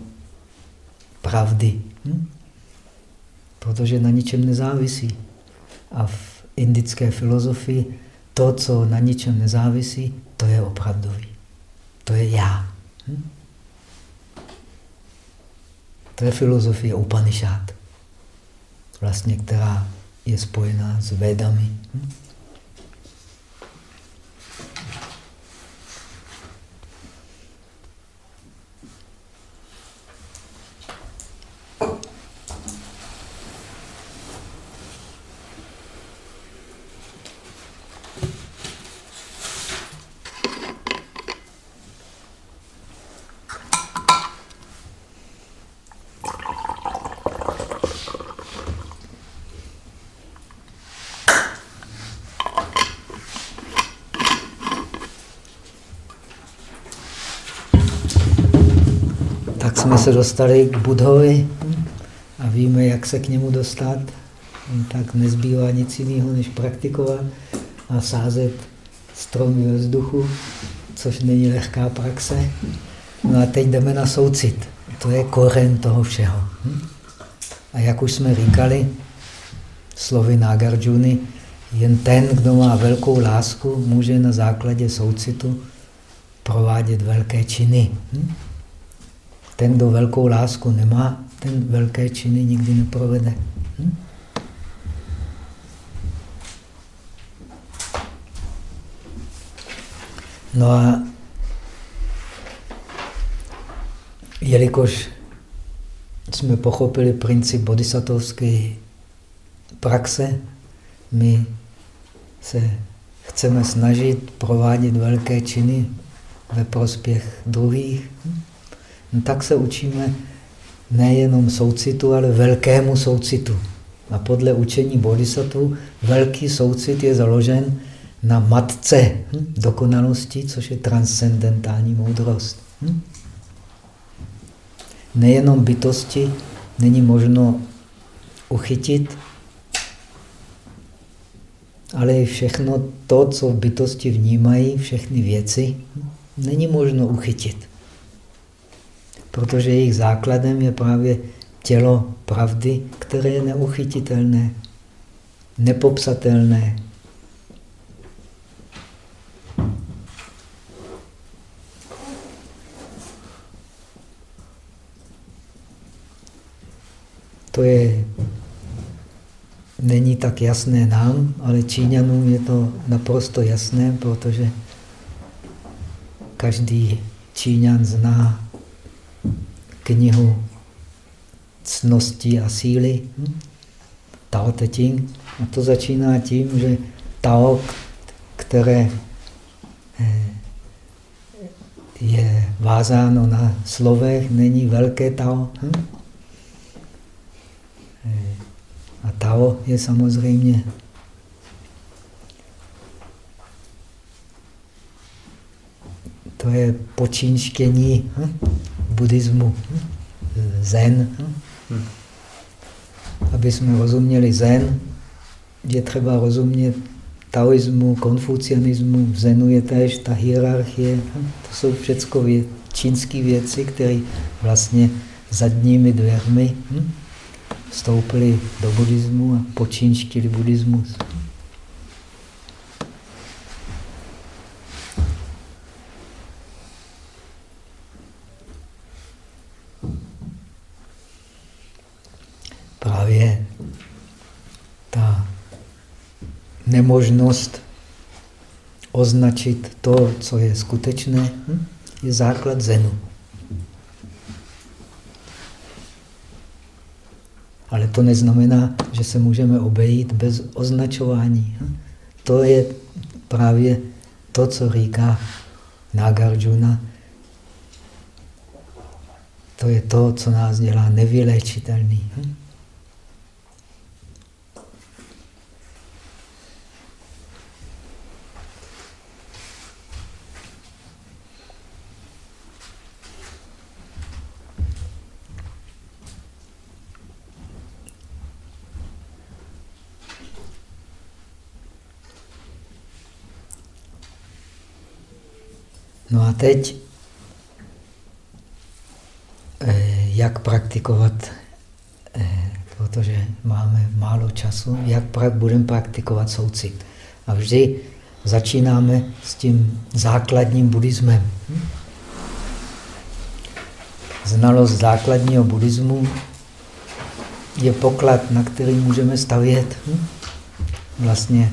pravdy. Hm? Protože na ničem nezávisí. A v indické filozofii to, co na ničem nezávisí, to je opravdový. To je já. Hm? To je filozofie Upanishad, vlastně, která je spojená s Vedami. Hm? Se dostali k Budhovi a víme, jak se k němu dostat, tak nezbývá nic jiného, než praktikovat a sázet stromy ve vzduchu, což není lehká praxe. No a teď jdeme na soucit. To je koren toho všeho. A jak už jsme říkali, slovy Nagarjuna, jen ten, kdo má velkou lásku, může na základě soucitu provádět velké činy. Ten, kdo velkou lásku nemá, ten velké činy nikdy neprovede. Hm? No a jelikož jsme pochopili princip bodhisattvské praxe, my se chceme snažit provádět velké činy ve prospěch druhých. No tak se učíme nejenom soucitu, ale velkému soucitu. A podle učení bodhisattva velký soucit je založen na matce hm, dokonalosti, což je transcendentální moudrost. Hm? Nejenom bytosti není možno uchytit, ale i všechno to, co bytosti vnímají, všechny věci, hm, není možno uchytit protože jejich základem je právě tělo pravdy, které je neuchytitelné, nepopsatelné. To je, není tak jasné nám, ale Číňanům je to naprosto jasné, protože každý Číňan zná knihu cnosti a síly, hm? Tao Te Ching. A to začíná tím, že Tao, které eh, je vázáno na slovech, není velké Tao. Hm? Eh, a Tao je samozřejmě to je počínštění hm? Buddhismu zen. Aby jsme rozuměli zen, je třeba rozumět taoismu, konfucianismu, v zenu je též ta hierarchie. To jsou všechno vě čínské věci, které vlastně zadními dveřmi hm, vstoupily do buddhismu a počínštili buddhismus. Právě ta nemožnost označit to, co je skutečné, hm, je základ zenu. Ale to neznamená, že se můžeme obejít bez označování. Hm. To je právě to, co říká Nagarjuna. To je to, co nás dělá nevyléčitelný. Hm. No a teď, eh, jak praktikovat, eh, protože máme málo času, jak budeme praktikovat soucit. A vždy začínáme s tím základním buddhismem. Znalost základního buddhismu je poklad, na který můžeme stavět hm? vlastně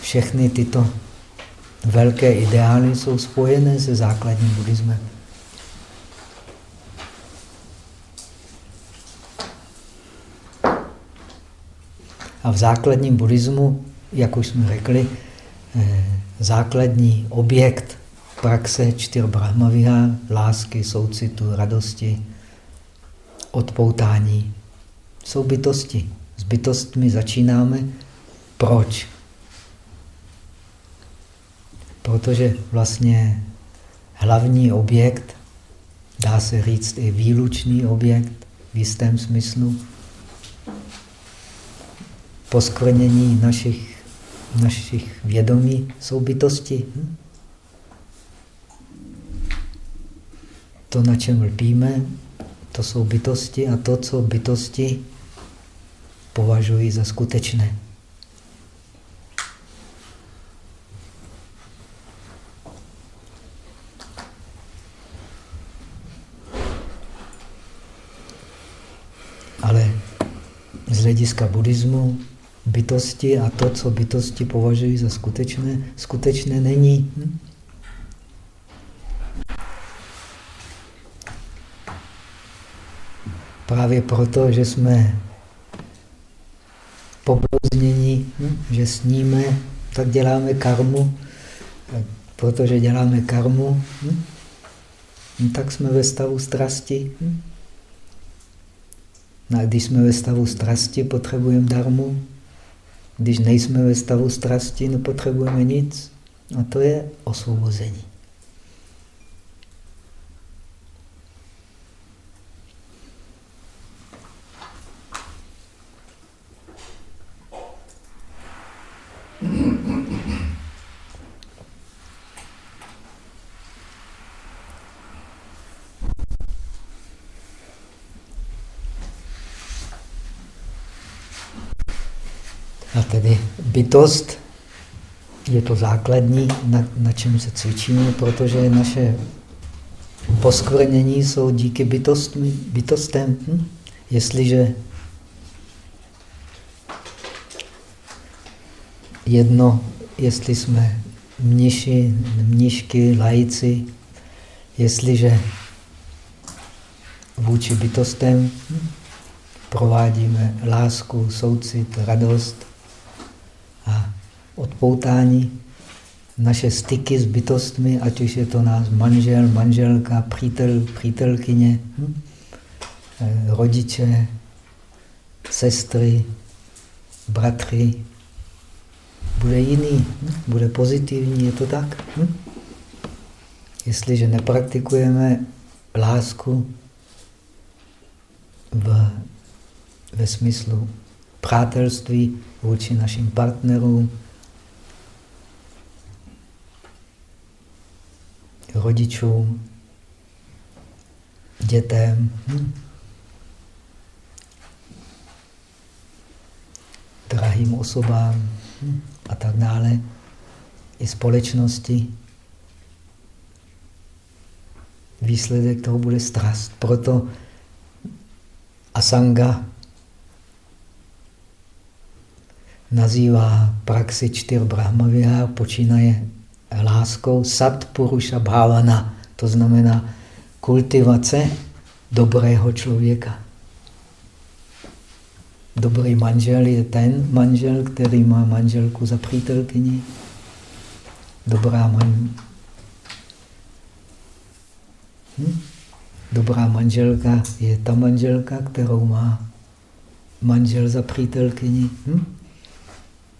všechny tyto velké ideály jsou spojené se základním buddhismem. A v základním buddhismu, jak už jsme řekli, eh, základní objekt praxe čtyř brahmavihár, lásky, soucitu, radosti, odpoutání, jsou bytosti. S bytostmi začínáme. Proč? Protože vlastně hlavní objekt, dá se říct i výlučný objekt v jistém smyslu, poskvrnění našich, našich vědomí jsou bytosti. Hm? To, na čem lpíme, to jsou bytosti a to, co bytosti považují za skutečné. z hlediska buddhismu bytosti a to, co bytosti považují za skutečné, skutečné není. Hm? Právě proto, že jsme pobloznění, hm? že sníme, tak děláme karmu. Protože děláme karmu, hm? tak jsme ve stavu strasti. Hm? No a když jsme ve stavu strasti, potřebujeme darmu. Když nejsme ve stavu strasti, nepotřebujeme nic. A to je osvobození. Bytost je to základní, na, na čem se cvičíme, protože naše poskvrnění jsou díky bytostmi, bytostem. Hm? Jestliže jedno, jestli jsme mniši, mnišky, lajci, jestliže vůči bytostem hm? provádíme lásku, soucit, radost, a odpoutání, naše styky s bytostmi, ať už je to nás manžel, manželka, přítel, přítelkyně, hm? Eh, rodiče, sestry, bratry, bude jiný, hm? bude pozitivní, je to tak. Hm? Jestliže nepraktikujeme lásku v, ve smyslu přátelství vůči našim partnerům, rodičům, dětem, hm? drahým osobám a tak dále, i společnosti. Výsledek toho bude strast. Proto Asanga nazývá praxi čtyř brahmavihár, počínaje láskou sat purusha bhavana. To znamená kultivace dobrého člověka. Dobrý manžel je ten manžel, který má manželku za přítelkyni. Dobrá, man... hm? Dobrá manželka je ta manželka, kterou má manžel za přítelkyni. Hm?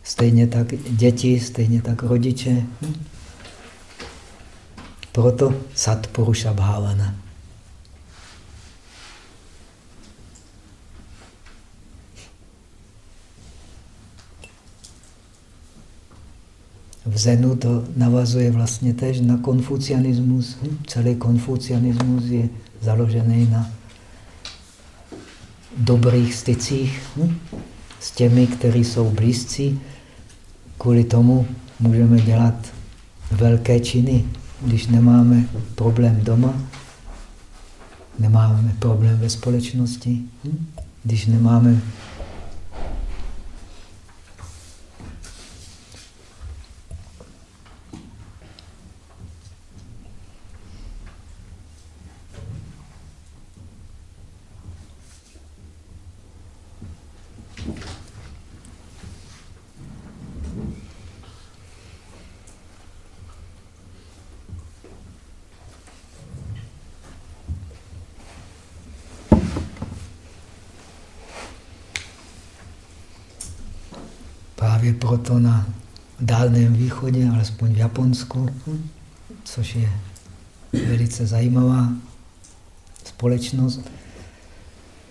Stejně tak děti, stejně tak rodiče. Hm? Proto sat Purusha Bhavana. V Zenu to navazuje vlastně tež na konfucianismus. Celý konfucianismus je založený na dobrých stycích hm? s těmi, kteří jsou blízcí. Kvůli tomu můžeme dělat velké činy, když nemáme problém doma, nemáme problém ve společnosti, hm? když nemáme Právě proto na Dálném východě, alespoň v Japonsku, což je velice zajímavá společnost,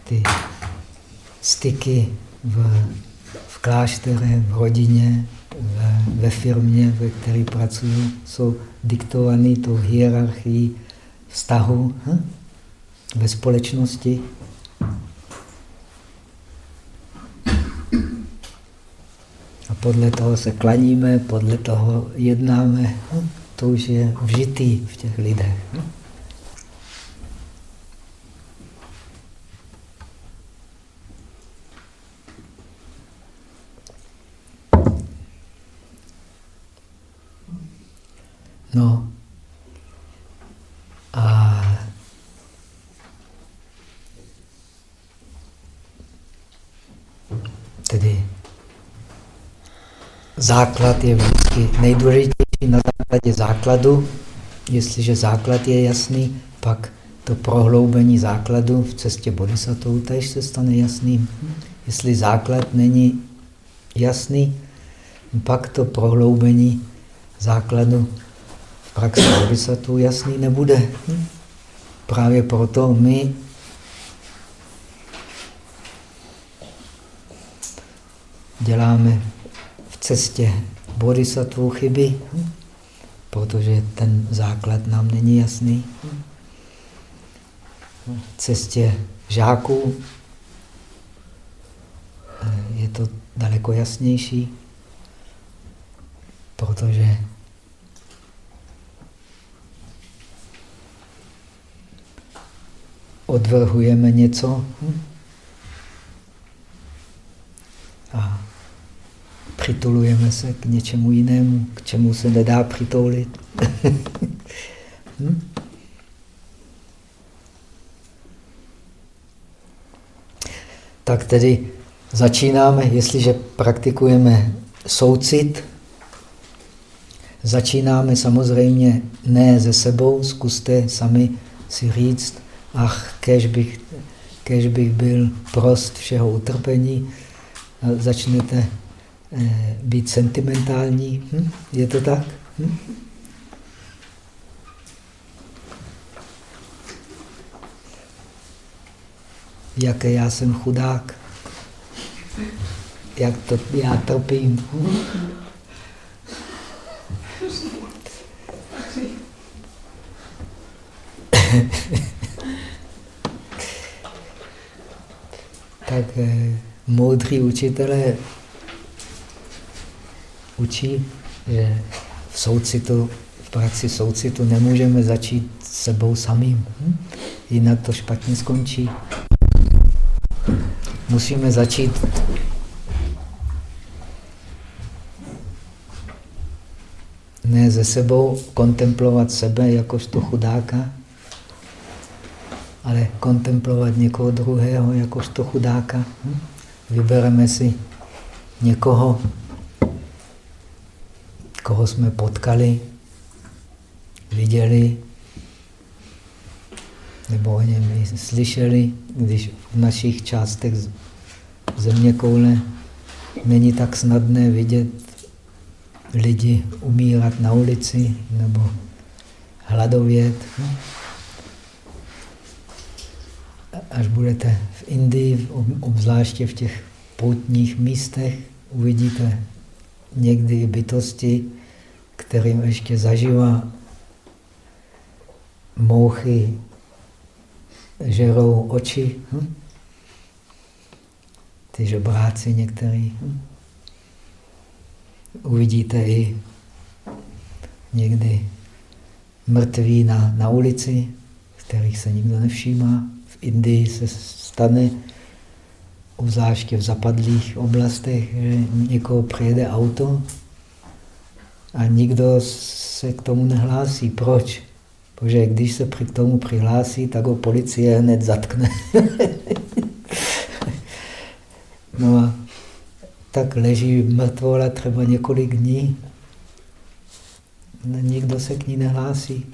ty styky v, v kláštere, v rodině, ve, ve firmě, ve které pracují, jsou diktované tou hierarchií vztahu hm? ve společnosti. Podle toho se klaníme, podle toho jednáme. Hm? To už je vžitý v těch lidech. Hm? No. A tedy základ je vždycky nejdůležitější na základě základu. Jestliže základ je jasný, pak to prohloubení základu v cestě bodhisattva tež se stane jasným. Jestli základ není jasný, pak to prohloubení základu v praxi bodhisattva jasný nebude. Právě proto my děláme cestě. Bodhisattva chyby, protože ten základ nám není jasný. Cestě žáků eh, je to daleko jasnější, protože odvrhujeme něco a přitulujeme se k něčemu jinému, k čemu se nedá přitoulit. hm? Tak tedy začínáme, jestliže praktikujeme soucit, začínáme samozřejmě ne ze sebou, zkuste sami si říct, ach, kež bych, kež bych byl prost všeho utrpení, začnete být sentimentální. Hm? Je to tak? Hm? jaké já jsem chudák, jak to já trpím. tak eh, moudří učitelé učí, že v soucitu, v praxi soucitu nemůžeme začít sebou samým. Hm? Jinak to špatně skončí. Musíme začít ne ze sebou kontemplovat sebe jakožto chudáka, ale kontemplovat někoho druhého jakožto chudáka. Hm? Vybereme si někoho, koho jsme potkali, viděli, nebo o něm slyšeli, když v našich částech země koule není tak snadné vidět lidi umírat na ulici nebo hladovět. Až budete v Indii, obzvláště v těch poutních místech, uvidíte někdy bytosti, kterým ještě zažívá mouchy žerou oči. Hm? Ty žebráci některý. Hm? Uvidíte i někdy mrtví na, na ulici, kterých se nikdo nevšímá. V Indii se stane, obzvláště v zapadlých oblastech, že někoho přijede auto a nikdo se k tomu nehlásí. Proč? Protože když se k tomu přihlásí, tak ho policie hned zatkne. no a tak leží mrtvola třeba několik dní. Nikdo se k ní nehlásí,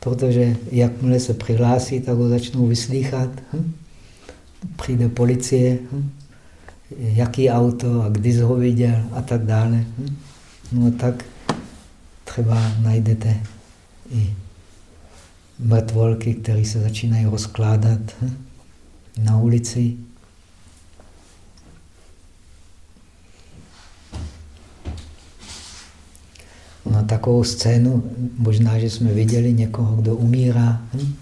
protože jakmile se přihlásí, tak ho začnou vyslýchat. Hm? Přijde policie, hm? jaký auto a kdy ho viděl a tak dále. Hm? No tak třeba najdete i mrtvolky, které se začínají rozkládat hm? na ulici. Na takovou scénu možná, že jsme viděli někoho, kdo umírá, hm?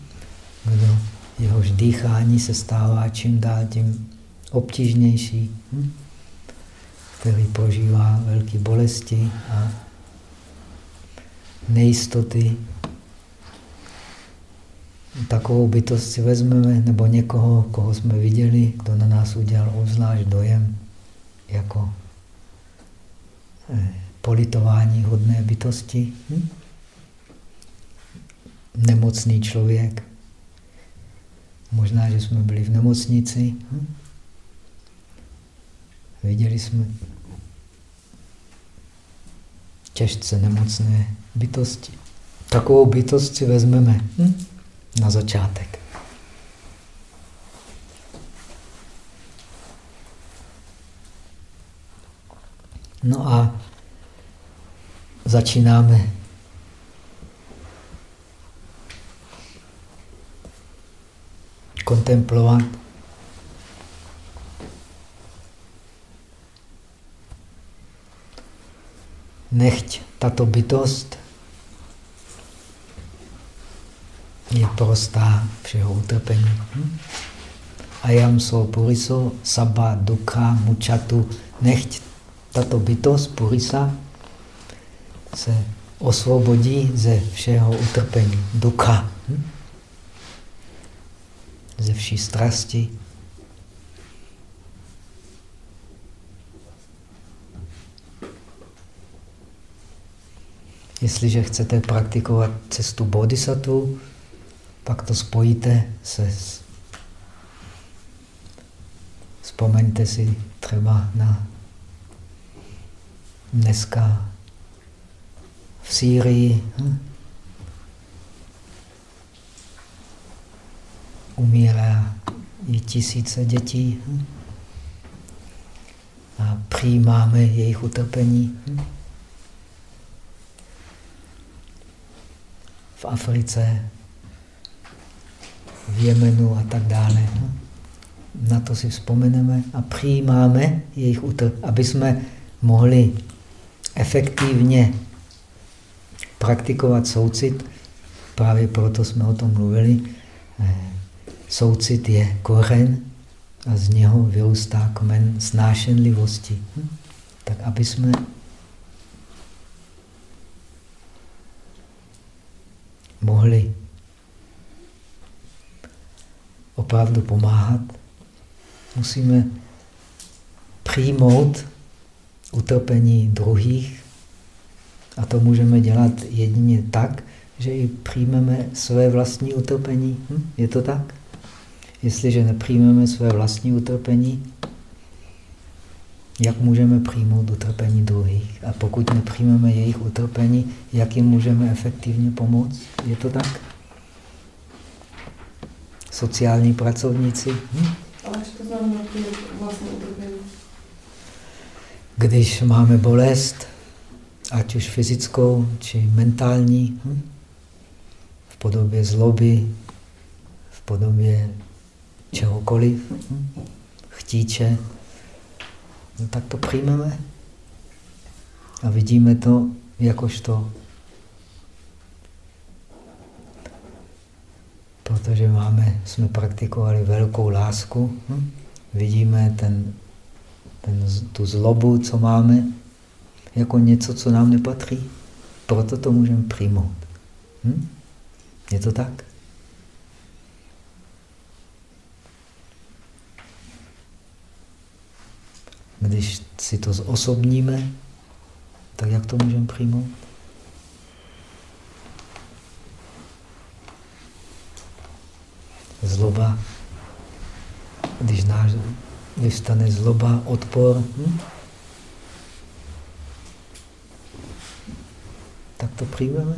kdo jehož dýchání se stává čím dál tím obtížnější, hm? který prožívá velké bolesti a nejistoty, takovou bytost si vezmeme, nebo někoho, koho jsme viděli, kdo na nás udělal obzvlášť dojem, jako eh, politování hodné bytosti. Hm? Nemocný člověk. Možná, že jsme byli v nemocnici. Hm? Viděli jsme těžce nemocné bytosti. Takovou bytost si vezmeme. Hm? na začátek. No a začínáme kontemplovat nechť tato bytost je prostá všeho utrpení. Hm? Ayam so puriso sabba dukha muchatu. Nechť tato bytost purisa se osvobodí ze všeho utrpení. Dukha. Hm? Ze vší strasti. Jestliže chcete praktikovat cestu bodhisattva, pak to spojíte se... Vzpomeňte si třeba na dneska v Sýrii. Hm? Umírá i tisíce dětí. Hm? A přijímáme jejich utrpení. Hm? V Africe v Jemenu a tak dále. No. na to si vzpomeneme a přijímáme jejich utrpení, aby jsme mohli efektivně praktikovat soucit. Právě proto jsme o tom mluvili. Eh, soucit je kořen a z něho vyrůstá kmen snášenlivosti. Hm? Tak aby jsme mohli opravdu pomáhat, musíme přijmout utrpení druhých a to můžeme dělat jedině tak, že i přijmeme své vlastní utrpení. Hm? Je to tak? Jestliže nepřijmeme své vlastní utrpení, jak můžeme přijmout utrpení druhých? A pokud nepřijmeme jejich utrpení, jak jim můžeme efektivně pomoct? Je to tak? Sociální pracovníci? Hm? Utrpení? Když máme bolest, ať už fyzickou, či mentální, hm? v podobě zloby, v podobě čehokoliv, hm? chtíče, no tak to přijmeme a vidíme to jakožto, protože máme, jsme praktikovali velkou lásku, hm? vidíme ten, ten, tu zlobu, co máme, jako něco, co nám nepatří. Proto to můžeme přijmout. Hm? Je to tak? Když si to zosobníme, tak jak to můžeme přijmout? Zloba, když, náš, když stane zloba, odpor, hm? tak to přijmeme.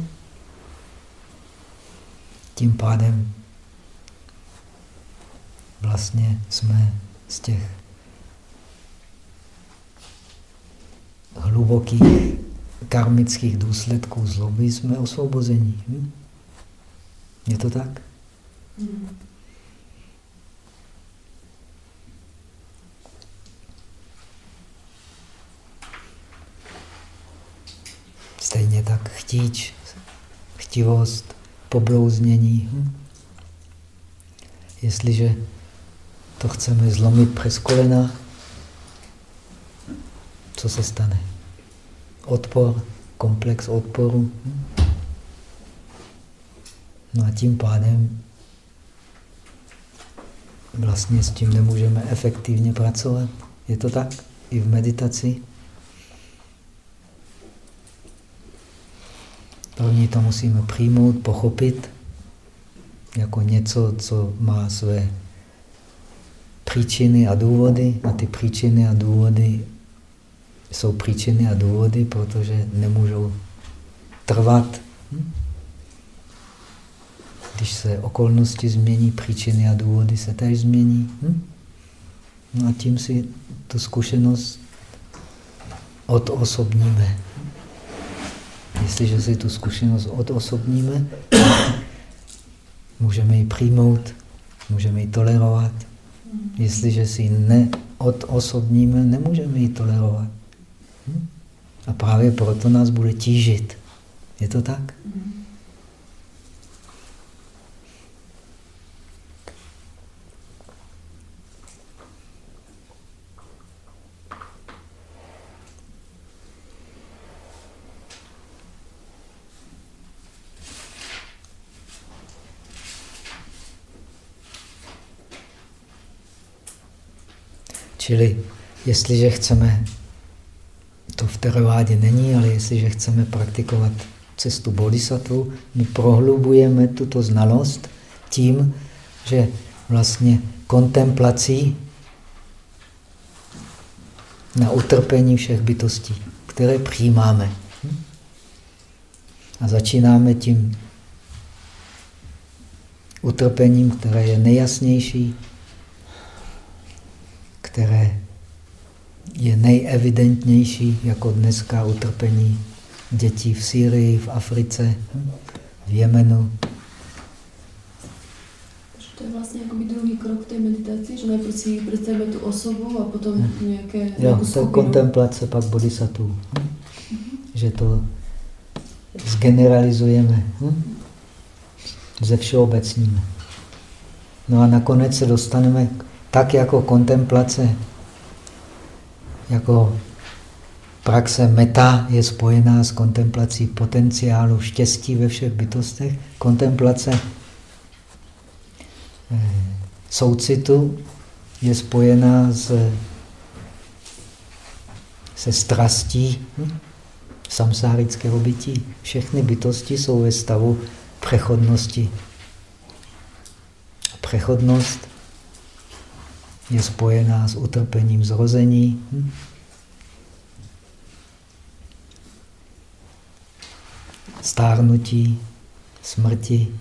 Tím pádem vlastně jsme z těch hlubokých karmických důsledků zloby jsme osvobození. Hm? Je to tak? Mm. Stejně tak chtíč, chtivost, poblouznění. Hm? Jestliže to chceme zlomit přes kolena, co se stane? Odpor, komplex odporu. Hm? No a tím pádem vlastně s tím nemůžeme efektivně pracovat. Je to tak? I v meditaci. První to musíme přijmout, pochopit jako něco, co má své příčiny a důvody. A ty příčiny a důvody jsou příčiny a důvody, protože nemůžou trvat. Když se okolnosti změní, příčiny a důvody se též změní. No a tím si tu zkušenost odosobníme. Jestliže si tu zkušenost odosobníme, můžeme ji přijmout, můžeme ji tolerovat. Jestliže si ji neodosobníme, nemůžeme ji tolerovat. Hm? A právě proto nás bude tížit. Je to tak? Čili jestliže chceme, to v teravádě není, ale jestliže chceme praktikovat cestu bodhisattva, my prohlubujeme tuto znalost tím, že vlastně kontemplací na utrpení všech bytostí, které přijímáme. A začínáme tím utrpením, které je nejjasnější, které je nejevidentnější, jako dneska utrpení dětí v Sýrii, v Africe, v Jemenu. To je vlastně jakoby druhý krok té meditaci, že nejprve si představíme tu osobu a potom nějaké Jo, to je kontemplace pak bodhisattva. Hm? Že to zgeneralizujeme, hm? ze všeobecníme. No a nakonec se dostaneme tak jako kontemplace, jako praxe meta je spojená s kontemplací potenciálu štěstí ve všech bytostech. Kontemplace eh, soucitu je spojená s, se strastí hm? samsárického bytí. Všechny bytosti jsou ve stavu přechodnosti. Přechodnost je spojená s utrpením zrození. Hm? stárnutí, smrti.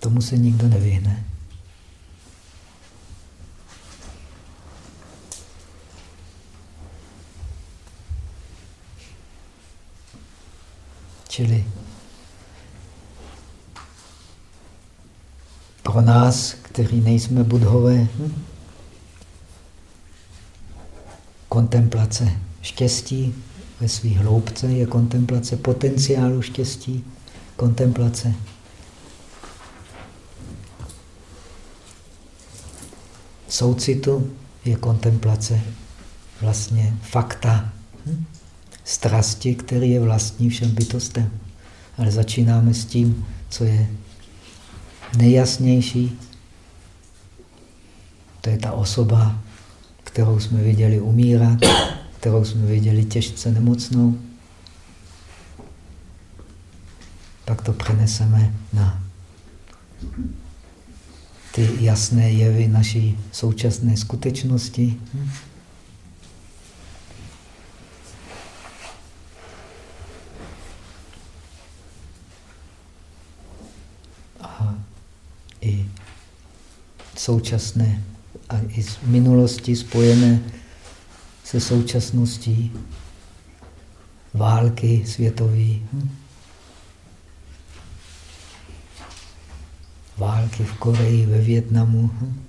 Tomu se nikdo nevyhne. Čili pro nás, kteří nejsme budhové, hm? kontemplace štěstí ve svých hloubce je kontemplace potenciálu štěstí, kontemplace soucitu je kontemplace vlastně fakta, hm? strasti, který je vlastní všem bytostem. Ale začínáme s tím, co je nejjasnější. To je ta osoba, kterou jsme viděli umírat, kterou jsme viděli těžce nemocnou. Pak to přeneseme na ty jasné jevy naší současné skutečnosti. Současné a i z minulosti spojené se současností války světové. Hm? Války v Koreji, ve Větnamu. Hm?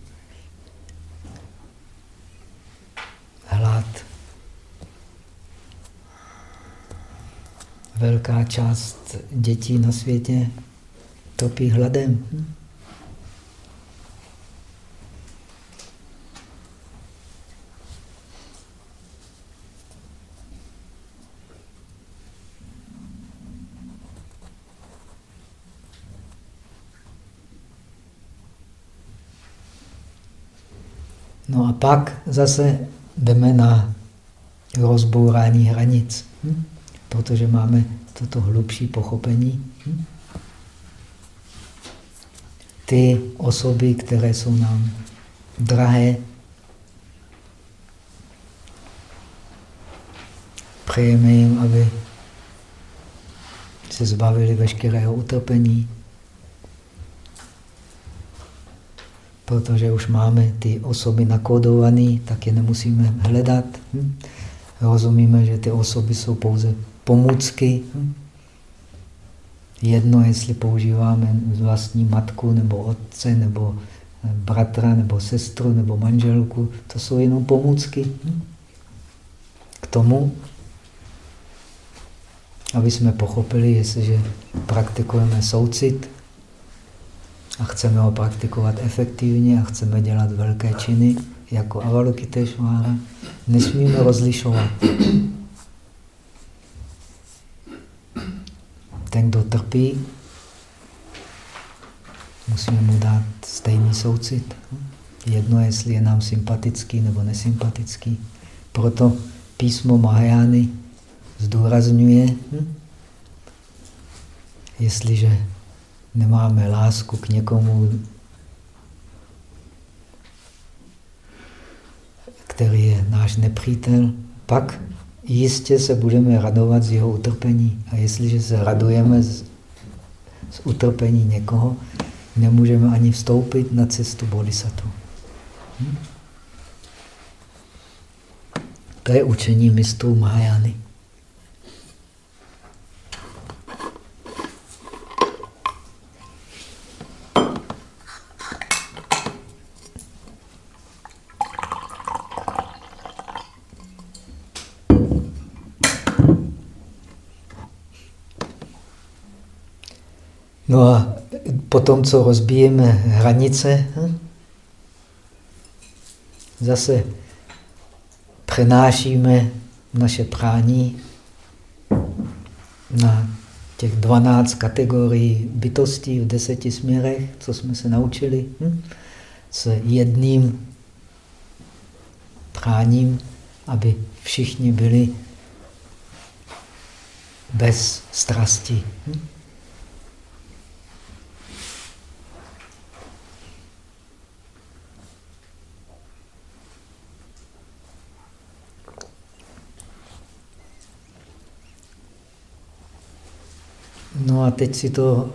Hlad. Velká část dětí na světě topí hladem. No a pak zase jdeme na rozbourání hranic, hm? protože máme toto hlubší pochopení. Hm? Ty osoby, které jsou nám drahé, přejeme jim, aby se zbavili veškerého utrpení, protože už máme ty osoby nakódované, tak je nemusíme hledat. Hm? Rozumíme, že ty osoby jsou pouze pomůcky. Hm? Jedno, jestli používáme vlastní matku, nebo otce, nebo eh, bratra, nebo sestru, nebo manželku, to jsou jenom pomůcky. Hm? K tomu, aby jsme pochopili, jestliže praktikujeme soucit, a chceme ho praktikovat efektivně a chceme dělat velké činy, jako Avalokiteshvara, nesmíme rozlišovat. Ten, kdo trpí, musíme mu dát stejný soucit. Jedno, jestli je nám sympatický nebo nesympatický. Proto písmo Mahajány zdůrazňuje, hm? jestliže nemáme lásku k někomu, který je náš nepřítel, pak jistě se budeme radovat z jeho utrpení. A jestliže se radujeme z, z utrpení někoho, nemůžeme ani vstoupit na cestu bodhisattva. Hm? To je učení mistrů Mahajány. No a potom, co rozbijeme hranice, hm, zase přenášíme naše prání na těch 12 kategorií bytostí v deseti směrech, co jsme se naučili, hm? s jedním práním, aby všichni byli bez strasti. Hm? No a teď si to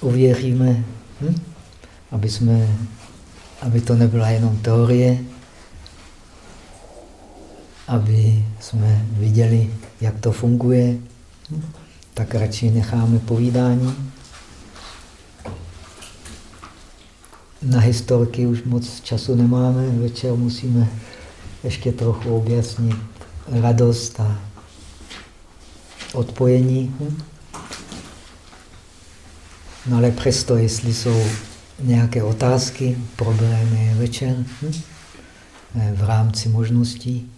uvěříme, hm? aby, jsme, aby to nebyla jenom teorie, aby jsme viděli, jak to funguje, hm? tak radši necháme povídání. Na historky už moc času nemáme, večer musíme ještě trochu objasnit radost a odpojení. Hm? No ale přesto, jestli jsou nějaké otázky, problémy večer hm? Eh, v rámci možností.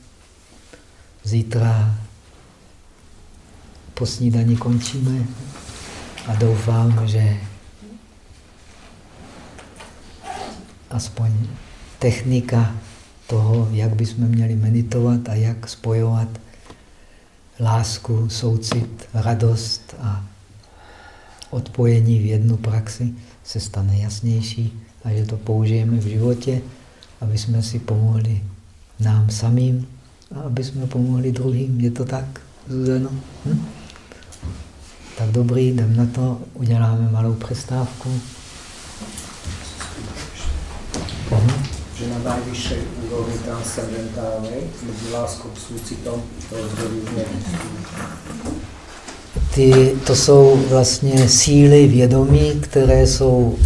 Zítra po snídani končíme a doufám, že aspoň technika toho, jak bychom měli meditovat a jak spojovat lásku, soucit, radost a odpojení v jednu praxi se stane jasnější a že to použijeme v životě, aby jsme si pomohli nám samým a aby jsme pomohli druhým. Je to tak, Zuzano? Hm? Tak dobrý, jdem na to, uděláme malou přestávku. Že na najvyššej úrovni transcendentálnej, medzi láskou, súcitom, rozhodu ty, to jsou vlastně síly vědomí, které jsou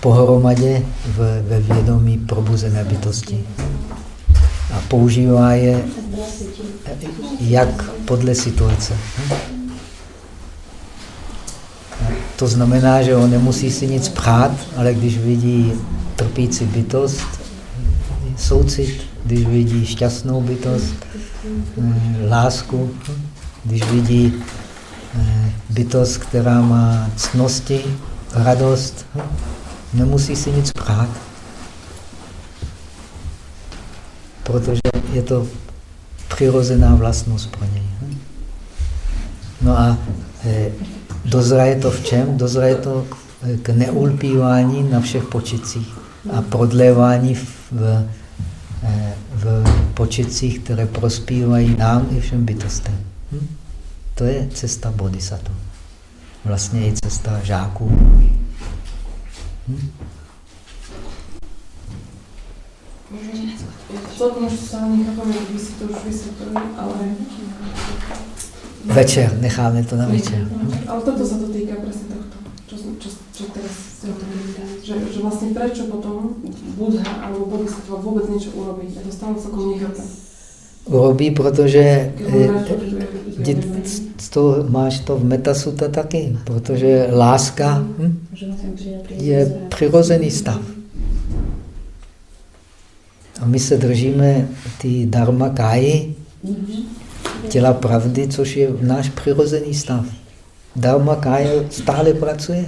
pohromadě v, ve vědomí probuzené bytosti. A používá je jak podle situace. To znamená, že on nemusí si nic prát, ale když vidí trpící bytost, soucit, když vidí šťastnou bytost, eh, lásku, když vidí eh, bytost, která má cnosti, radost, hm, nemusí si nic prát, protože je to přirozená vlastnost pro něj. Hm. No a eh, dozraje to v čem? Dozraje to k neulpívání na všech počicích a prodlévání v, v, eh, v počicích, které prospívají nám i všem bytostem. To je cesta bodhisattva. Vlastně i cesta žáků. Hm? Už si to už ale... Večer, necháme to na večer. Ale toto sa to týka presne tohto, čo, čo, čo teraz ste hovorili. Že, že vlastne prečo potom Budha alebo Bodhisattva vôbec niečo urobí. Ja to stále celkom nechápem urobí, protože to, máš to v metasuta taky, protože láska hm, je přirozený stav. A my se držíme ty dharma káji, těla pravdy, což je náš přirozený stav. Dharma kája stále pracuje.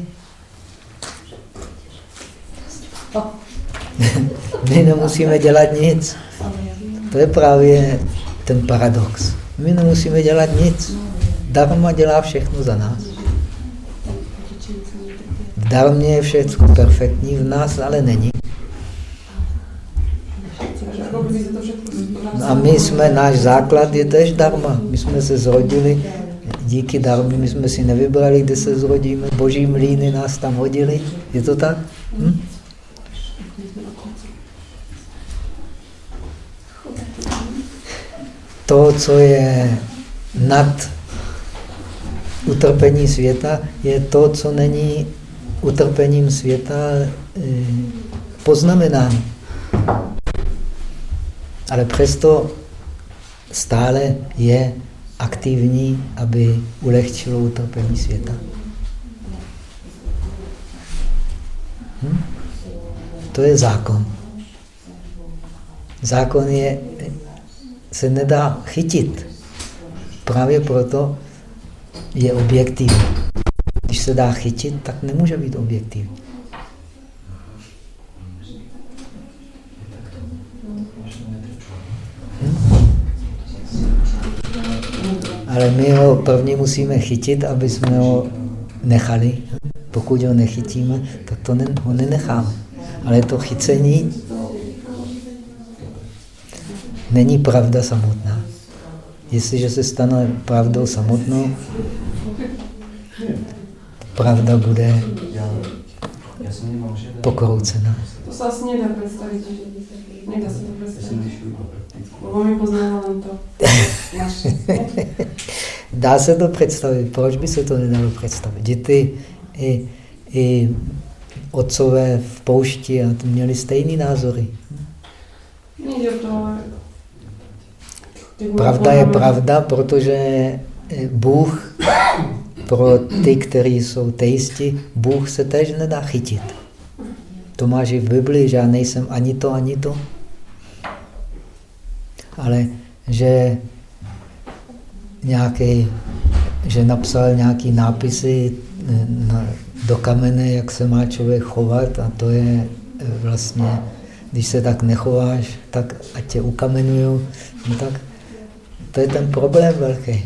My nemusíme dělat nic. To je právě ten paradox. My nemusíme dělat nic. Dharma dělá všechno za nás. V dharmě je všechno perfektní, v nás ale není. No a my jsme, náš základ je tež dharma. My jsme se zrodili, díky dharmě my jsme si nevybrali, kde se zrodíme. Boží mlíny nás tam hodili. Je to tak? Hm? To, co je nad utrpení světa, je to, co není utrpením světa eh, poznamenáno. Ale přesto stále je aktivní, aby ulehčilo utrpení světa. Hm? To je zákon. Zákon je, se nedá chytit. Právě proto je objektivní. Když se dá chytit, tak nemůže být objektivní. Ale my ho prvně musíme chytit, aby jsme ho nechali. Pokud ho nechytíme, tak to ne, ho nenecháme. Ale to chycení není pravda samotná. Jestliže se stane pravdou samotnou, pravda bude pokroucena. To se asi nedá představit. Nedá se to představit. Poznáme len to. Dá se to představit. Proč by se to nedalo představit? Děti i, i otcové v poušti a měli stejný názory. Nejde to, ale... Pravda je pravda, protože Bůh pro ty, kteří jsou teisti, Bůh se tež nedá chytit. To máš i v Bibli, že já nejsem ani to, ani to. Ale že nějaký, že napsal nějaký nápisy na, do kamene, jak se má člověk chovat a to je vlastně, když se tak nechováš, tak ať tě ukamenují, no tak to je ten problém velký.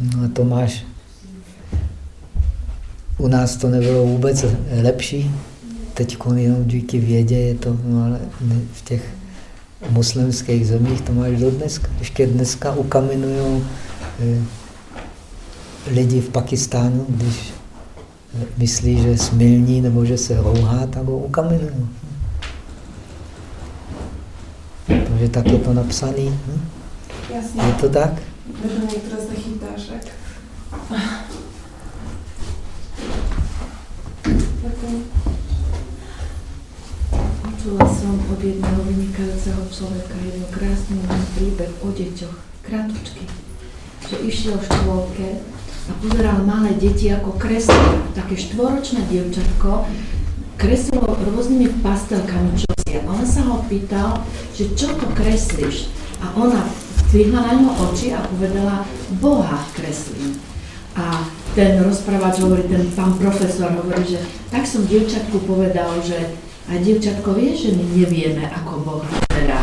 No a to máš. U nás to nebylo vůbec lepší. Teď jenom díky vědě je to, no ale v těch muslimských zemích to máš do dneska. Ještě dneska ukamenují eh, lidi v Pakistánu, když myslí, že smilní nebo že se rouhá, tak ho ukamenují. Protože tak je to napsané. Hm? Je to tak? Počula som od jedného vynikajúceho človeka jedno krásny príbeh o deťoch, kratučky, že išiel v škôlke a pozeral malé deti ako kreslia. Také štvoročné dievčatko kreslilo rôznymi pastelkami čosi. A on sa ho pýtal, že čo to kreslíš? A ona zdvihla na ňo oči a povedala, Boha kreslím. A ten rozprávač hovorí, ten pán profesor hovorí, že tak som dievčatku povedal, že a dievčatko vie, že my nevieme, ako Boh vyzerá.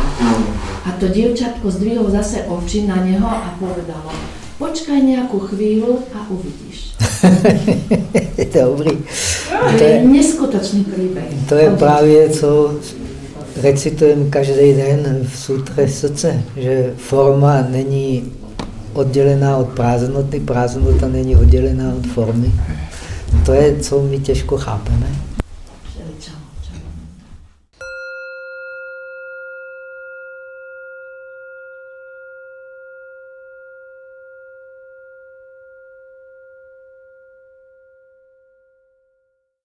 A to dievčatko zdvihlo zase oči na neho a povedalo, počkaj nejakú chvíľu a uvidíš. Dobrý. To je neskutočný príbeh. To je právě, co recitujeme každý den v sutre srdce, že forma není oddělená od prázdnoty, prázdnota není oddělená od formy. To je, co my těžko chápeme.